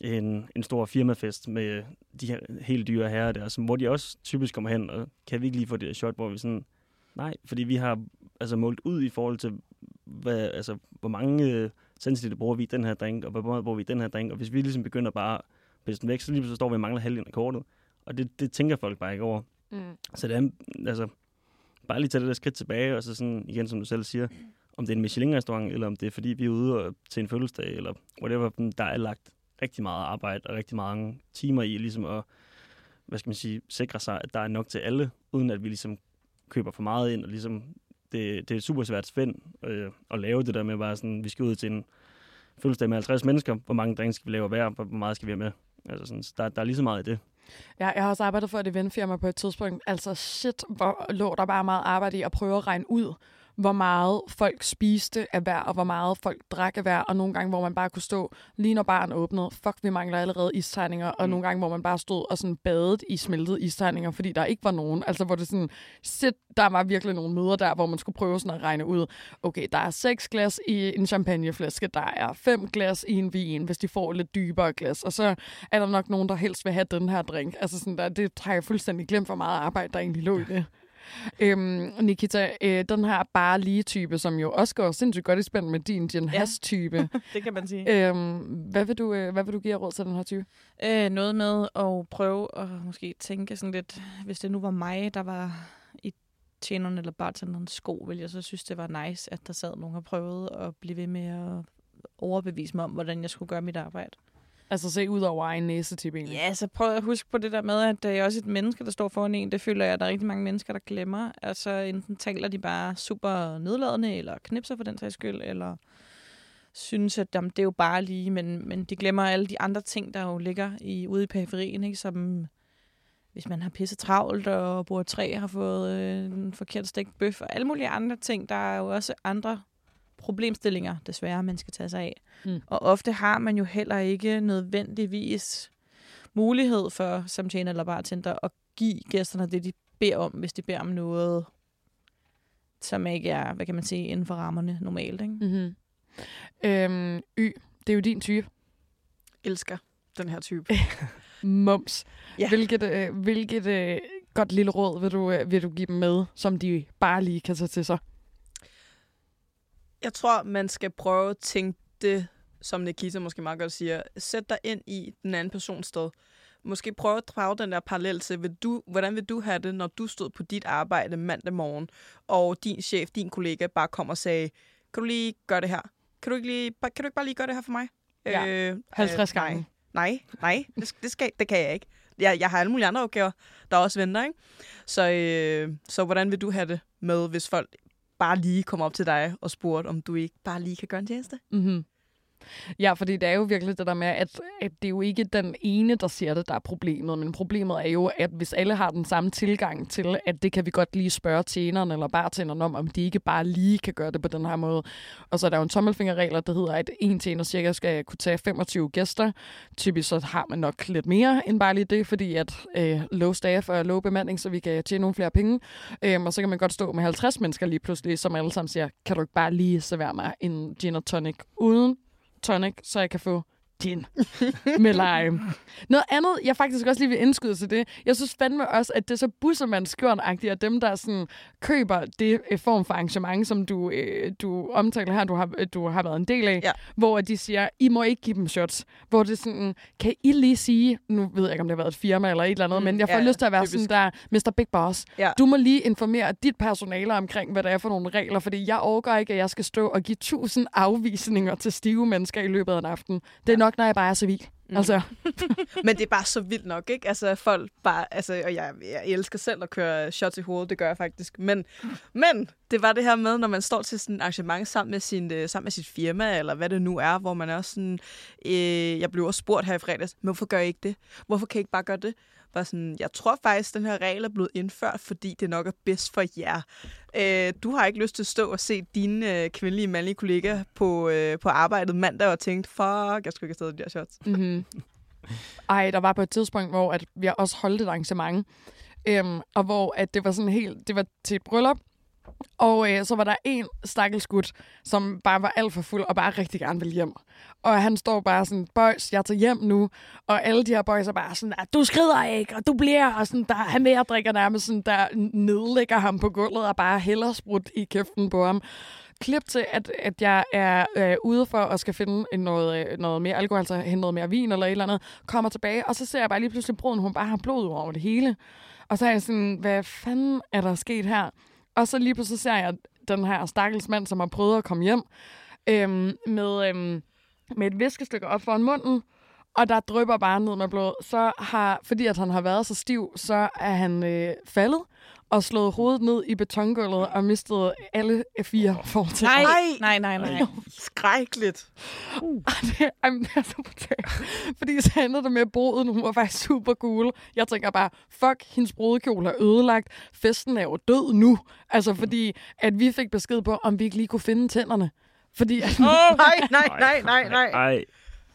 en, en stor firmafest med de her helt dyre herrer der, som, hvor de også typisk kommer hen, og kan vi ikke lige få det shot, hvor vi sådan, nej, fordi vi har altså målt ud i forhold til, hvad, altså, hvor mange øh, centiliter bruger vi i den her drink, og hvor meget bruger vi i den her drink, og hvis vi ligesom begynder bare at pisse den væk, så lige så står vi og mangler halvdelen af kortet. Og det, det tænker folk bare ikke over. Mm. Så det er, altså, bare lige tage det der skridt tilbage, og så sådan, igen, som du selv siger, om det er en Michelin-restaurant, eller om det er fordi, vi er ude og, til en fødselsdag, eller whatever, der er lagt rigtig meget arbejde og rigtig mange timer i, ligesom at, hvad skal man sige, sikre sig, at der er nok til alle, uden at vi ligesom køber for meget ind, og ligesom det, det er super svært spænd øh, at lave det der med bare sådan, vi skal ud til en fødselsdag med 50 mennesker, hvor mange drinks skal vi lave hver, hvor meget skal vi have med. Altså sådan, der, der er lige så meget i det. Ja, jeg har også arbejdet for et eventfirma på et tidspunkt. Altså shit, hvor lå der bare meget arbejde i at prøve at regne ud, hvor meget folk spiste af hver, og hvor meget folk drak af hver, og nogle gange, hvor man bare kunne stå, lige når barn åbnede, fuck, vi mangler allerede istegninger, og mm. nogle gange, hvor man bare stod og sådan badet i smeltede istegninger, fordi der ikke var nogen. Altså, hvor det sådan, shit, der var virkelig nogle møder der, hvor man skulle prøve sådan at regne ud, okay, der er seks glas i en champagneflaske, der er fem glas i en vin, hvis de får lidt dybere glas, og så er der nok nogen, der helst vil have den her drink. Altså sådan der, det har jeg fuldstændig glemt, hvor meget arbejde, der egentlig lå i det. Øhm, Nikita, øh, den her bare lige type, som jo også går sindssygt godt i spænd med din Jen ja. type. det kan man sige. Øhm, hvad, vil du, øh, hvad vil du give råd til den her type? Øh, noget med at prøve at måske tænke sådan lidt, hvis det nu var mig, der var i tjeneren eller bartenderens sko, ville jeg så synes, det var nice, at der sad nogen og prøvede at blive ved med at overbevise mig om, hvordan jeg skulle gøre mit arbejde. Altså se ud over egen næsetip egentlig. Ja, så prøv at huske på det der med, at det er også et menneske, der står foran en. Det føler jeg, at der er rigtig mange mennesker, der glemmer. Altså enten taler de bare super nedladende, eller knipser for den sags skyld, eller synes, at jamen, det er jo bare lige, men, men de glemmer alle de andre ting, der jo ligger i, ude i periferien, ikke? som hvis man har pisset travlt, og bor træ har fået øh, en forkert stegt bøf, og alle mulige andre ting. Der er jo også andre problemstillinger, desværre, man skal tage sig af. Mm. Og ofte har man jo heller ikke nødvendigvis mulighed for, som tjener eller bartender, at give gæsterne det, de beder om, hvis de beder om noget, som ikke er, hvad kan man sige, inden for rammerne normalt. Ikke? Mm-hmm. Øhm, y, det er jo din type. Elsker den her type. Mums. Ja. Hvilket, øh, hvilket øh, godt lille råd vil du, øh, vil du give dem med, som de bare lige kan tage til sig? Jeg tror, man skal prøve at tænke det, som Nikita måske meget godt siger. Sæt dig ind i den anden persons sted. Måske prøve at drage den der parallel til, vil du, hvordan vil du have det, når du stod på dit arbejde mandag morgen, og din chef, din kollega, bare kom og sagde, kan du lige gøre det her? Kan du ikke, lige, bare- kan du ikke bare lige gøre det her for mig? Ja. Øh, 50 øh, nej. gange. Nej, nej, det, det, skal, det kan jeg ikke. Jeg, jeg har alle mulige andre opgaver, der også venter, ikke? Så, øh, så hvordan vil du have det med, hvis folk bare lige kom op til dig og spurgte, om du ikke bare lige kan gøre en tjeneste? Mm-hmm. Ja, fordi det er jo virkelig det der med, at, at det er jo ikke den ene, der siger det, der er problemet, men problemet er jo, at hvis alle har den samme tilgang til, at det kan vi godt lige spørge tjeneren eller bartenderen om, om de ikke bare lige kan gøre det på den her måde. Og så er der jo en tommelfingerregel, der hedder, at en tjener cirka skal kunne tage 25 gæster. Typisk så har man nok lidt mere end bare lige det, fordi at øh, low staff og low bemanding, så vi kan tjene nogle flere penge. Øhm, og så kan man godt stå med 50 mennesker lige pludselig, som alle sammen siger, kan du ikke bare lige servere mig en gin og tonic uden tonic, så jeg kan få gin med lime. Noget andet, jeg faktisk også lige vil indskyde til det, jeg synes fandme også, at det er så bussermandsskjørnagtigt, at dem, der sådan køber det øh, form for arrangement, som du, øh, du omtaler her, du har, øh, du har været en del af, Ja. hvor de siger, I må ikke give dem shots. Hvor det sådan, kan I lige sige, nu ved jeg ikke, om det har været et firma eller et eller andet, Mm, men jeg får ja, ja, lyst til at være typisk. sådan der, Mr. Big Boss. Ja. Du må lige informere dit personale omkring, hvad der er for nogle regler, fordi jeg overgår ikke, at jeg skal stå og give tusind afvisninger til stive mennesker i løbet af en aften. Det er nok, når jeg bare er civil. Mm. Altså, Men det er bare så vildt nok, ikke? Altså, folk bare... Altså, og jeg, jeg elsker selv at køre shots i hovedet, det gør jeg faktisk. Men, men det var det her med, når man står til sådan et arrangement sammen med, sin, øh, sammen med sit firma, eller hvad det nu er, hvor man er også sådan... Øh, jeg blev også spurgt her i fredags, men hvorfor gør I ikke det? Hvorfor kan I ikke bare gøre det? Var sådan, jeg tror faktisk, den her regel er blevet indført, fordi det nok er bedst for jer. Øh, du har ikke lyst til at stå og se dine øh, kvindelige mandlige kollegaer på, øh, på arbejdet mandag og tænkt, fuck, jeg skulle ikke have de der shots. Mm-hmm. Ej, der var på et tidspunkt, hvor at vi også holdt et arrangement, øhm, og hvor at det var sådan helt, det var til et bryllup, og øh, så var der en stakkels gut, som bare var alt for fuld og bare rigtig gerne ville hjem. Og han står bare sådan, boys, jeg tager hjem nu. Og alle de her boys er bare sådan, at du skrider ikke, og du bliver. Og sådan, der, han at drikker nærmest sådan, der nedlægger ham på gulvet og bare hælder sprut i kæften på ham. Klip til, at, at jeg er øh, ude for at skal finde noget, øh, noget mere alkohol, altså hente noget mere vin eller et eller andet. Kommer tilbage, og så ser jeg bare lige pludselig bruden, hun bare har blod over det hele. Og så er jeg sådan, hvad fanden er der sket her? Og så lige pludselig ser jeg den her stakkels mand, som har prøvet at komme hjem øhm, med, øhm, med et viskestykke op foran munden, og der drypper bare ned med blod. Så har, fordi at han har været så stiv, så er han øh, faldet og slået hovedet ned i betongulvet og mistet alle fire fortænder. Nej, nej, nej, nej. Skrækkeligt. det, jamen, det er så brutalt. Fordi så endte det med, at bruden, hun var faktisk super cool. Jeg tænker bare, fuck, hendes brudekjole er ødelagt. Festen er jo død nu. Altså, fordi at vi fik besked på, om vi ikke lige kunne finde tænderne. Fordi, at, Nej, nej, nej, nej, nej. Ej,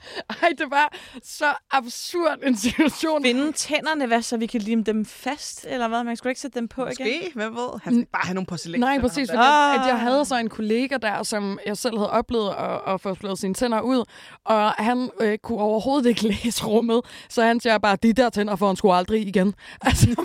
ej, det var så absurd en situation. Finde tænderne, hvad, så vi kan lime dem fast, eller hvad? Man skulle ikke sætte dem på igen. Måske, hvem ved? Han skal bare have nogle porcelæn. Nej, præcis. Fordi Ah. at, jeg havde så en kollega der, som jeg selv havde oplevet at, at få slået sine tænder ud, og han øh, kunne overhovedet ikke læse rummet, så han siger bare, de der tænder får han sgu aldrig igen. Altså,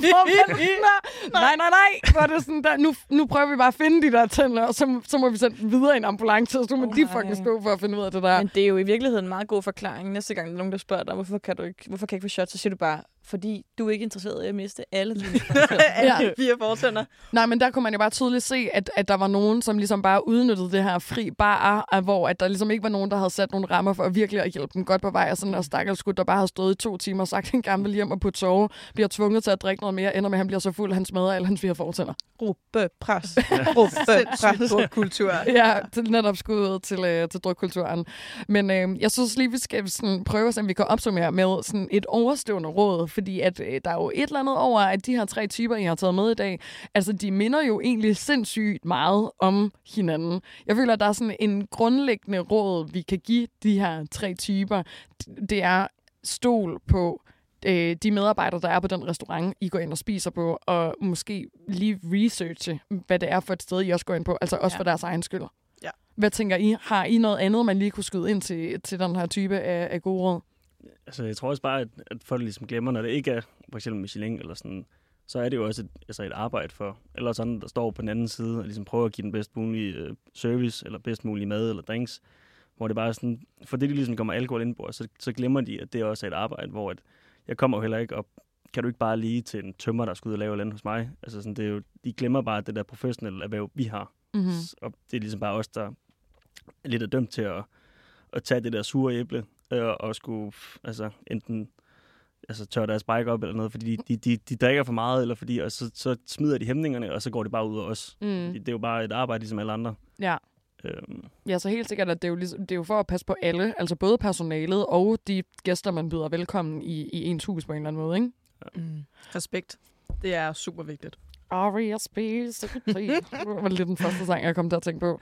nej, nej, nej, er det sådan der, nu, nu prøver vi bare at finde de der tænder, og så, så må vi sende dem videre i en ambulance, og så må Åh, de fucking stå for at finde ud af det der. Men det er jo i virkeligheden en meget god forklaring. Næste gang der er nogen, der spørger dig, hvorfor kan du ikke, hvorfor kan jeg ikke få shots, så siger du bare, fordi du er ikke interesseret i at miste alle dine Alle fire fortænder. Nej, men der kunne man jo bare tydeligt se, at, at der var nogen, som ligesom bare udnyttede det her fri bar, hvor at der ligesom ikke var nogen, der havde sat nogle rammer for at virkelig at hjælpe dem godt på vej. Og sådan en stakkels skud, der bare havde stået i to timer og sagt, at han gerne vil hjem og putte sove, bliver tvunget til at drikke noget mere, ender med, at han bliver så fuld, at han smadrer alle hans fire fortænder. Ruppe pres. Ruppe Sindssygt god kultur. Ja, til netop skuddet til, øh, til drukkulturen. Men øh, jeg synes lige, vi skal sådan, prøve, om vi kan opsummere med sådan et overstående råd fordi at øh, der er jo et eller andet over, at de her tre typer, I har taget med i dag, altså de minder jo egentlig sindssygt meget om hinanden. Jeg føler, at der er sådan en grundlæggende råd, vi kan give de her tre typer. Det er stol på øh, de medarbejdere, der er på den restaurant, I går ind og spiser på, og måske lige researche, hvad det er for et sted, I også går ind på, altså også Ja. for deres egen skyld. Ja. Hvad tænker I? Har I noget andet, man lige kunne skyde ind til, til den her type af, af gode råd? Altså, jeg tror også bare, at, at folk ligesom glemmer, når det ikke er for eksempel Michelin eller sådan, så er det jo også et, altså et arbejde for, eller sådan, der står på den anden side og ligesom prøver at give den bedst mulige øh, service, eller bedst mulige mad eller drinks, hvor det bare er sådan, for det de ligesom kommer alkohol ind på, så, så glemmer de, at det også er et arbejde, hvor at, jeg kommer jo heller ikke op, kan du ikke bare lige til en tømmer, der skal ud og lave andet hos mig? Altså sådan, det er jo, de glemmer bare det der professionelle erhverv, vi har. Mm-hmm. Og det er ligesom bare os, der lidt er dømt til at, at tage det der sure æble øh, og skulle altså, enten altså, tørre deres bræk op eller noget, fordi de, de, de, de drikker for meget, eller fordi, og så, så smider de hæmningerne, og så går det bare ud af os. Mm. Det, er jo bare et arbejde, ligesom alle andre. Ja. Øhm, Ja, så helt sikkert, at det er, jo ligesom, det er jo for at passe på alle, altså både personalet og de gæster, man byder velkommen i, i ens hus på en eller anden måde, ikke? Mm. Respekt. Det er super vigtigt. R.E.S.P. Det var lidt den første sang, jeg kom til at tænke på.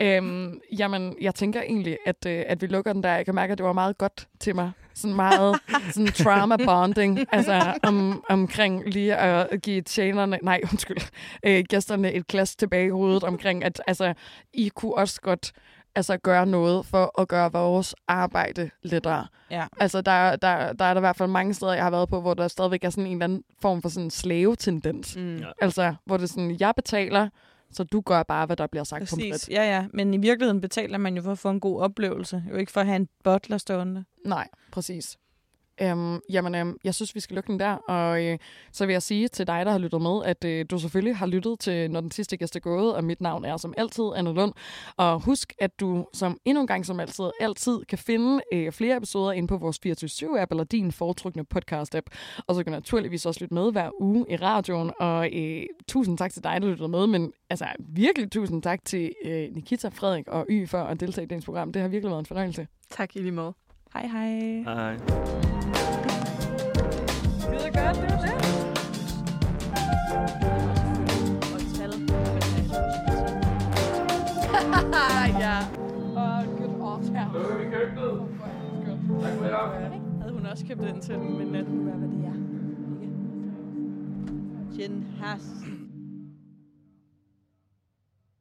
Øhm, jamen, jeg tænker egentlig, at, øh, at vi lukker den der. Jeg kan mærke, at det var meget godt til mig. Sådan meget sådan trauma bonding, altså om, omkring lige at give tjenerne, nej undskyld, øh, gæsterne et glas tilbage i hovedet omkring, at altså, I kunne også godt altså, gøre noget for at gøre vores arbejde lettere. Ja. Altså, der, der, der er der i hvert fald mange steder, jeg har været på, hvor der stadigvæk er sådan en eller anden form for sådan en slave-tendens. Mm. Ja. Altså, hvor det er sådan, jeg betaler, så du gør bare, hvad der bliver sagt på Præcis. Ja, ja. Men i virkeligheden betaler man jo for at få en god oplevelse. Jo ikke for at have en butler stående. Nej, præcis. Øhm, jamen, øhm, jeg synes, vi skal lukke den der, og øh, så vil jeg sige til dig, der har lyttet med, at øh, du selvfølgelig har lyttet til, når den sidste gæst er gået, og mit navn er som altid Anne Lund. Og husk, at du som endnu en gang som altid, altid kan finde øh, flere episoder inde på vores 24-7-app eller din foretrukne podcast-app. Og så kan du naturligvis også lytte med hver uge i radioen, og øh, tusind tak til dig, der lytter med, men altså virkelig tusind tak til øh, Nikita, Frederik og Y for at deltage i dagens program. Det har virkelig været en fornøjelse. Tak i lige måde. Hej, hej. hej. Ja, det det. Og tal. ja. Og good off her. Lukker vi køkkenet. Tak for jer. Havde hun også købt den til, men lad være, hvad det er. Ikke? Gin has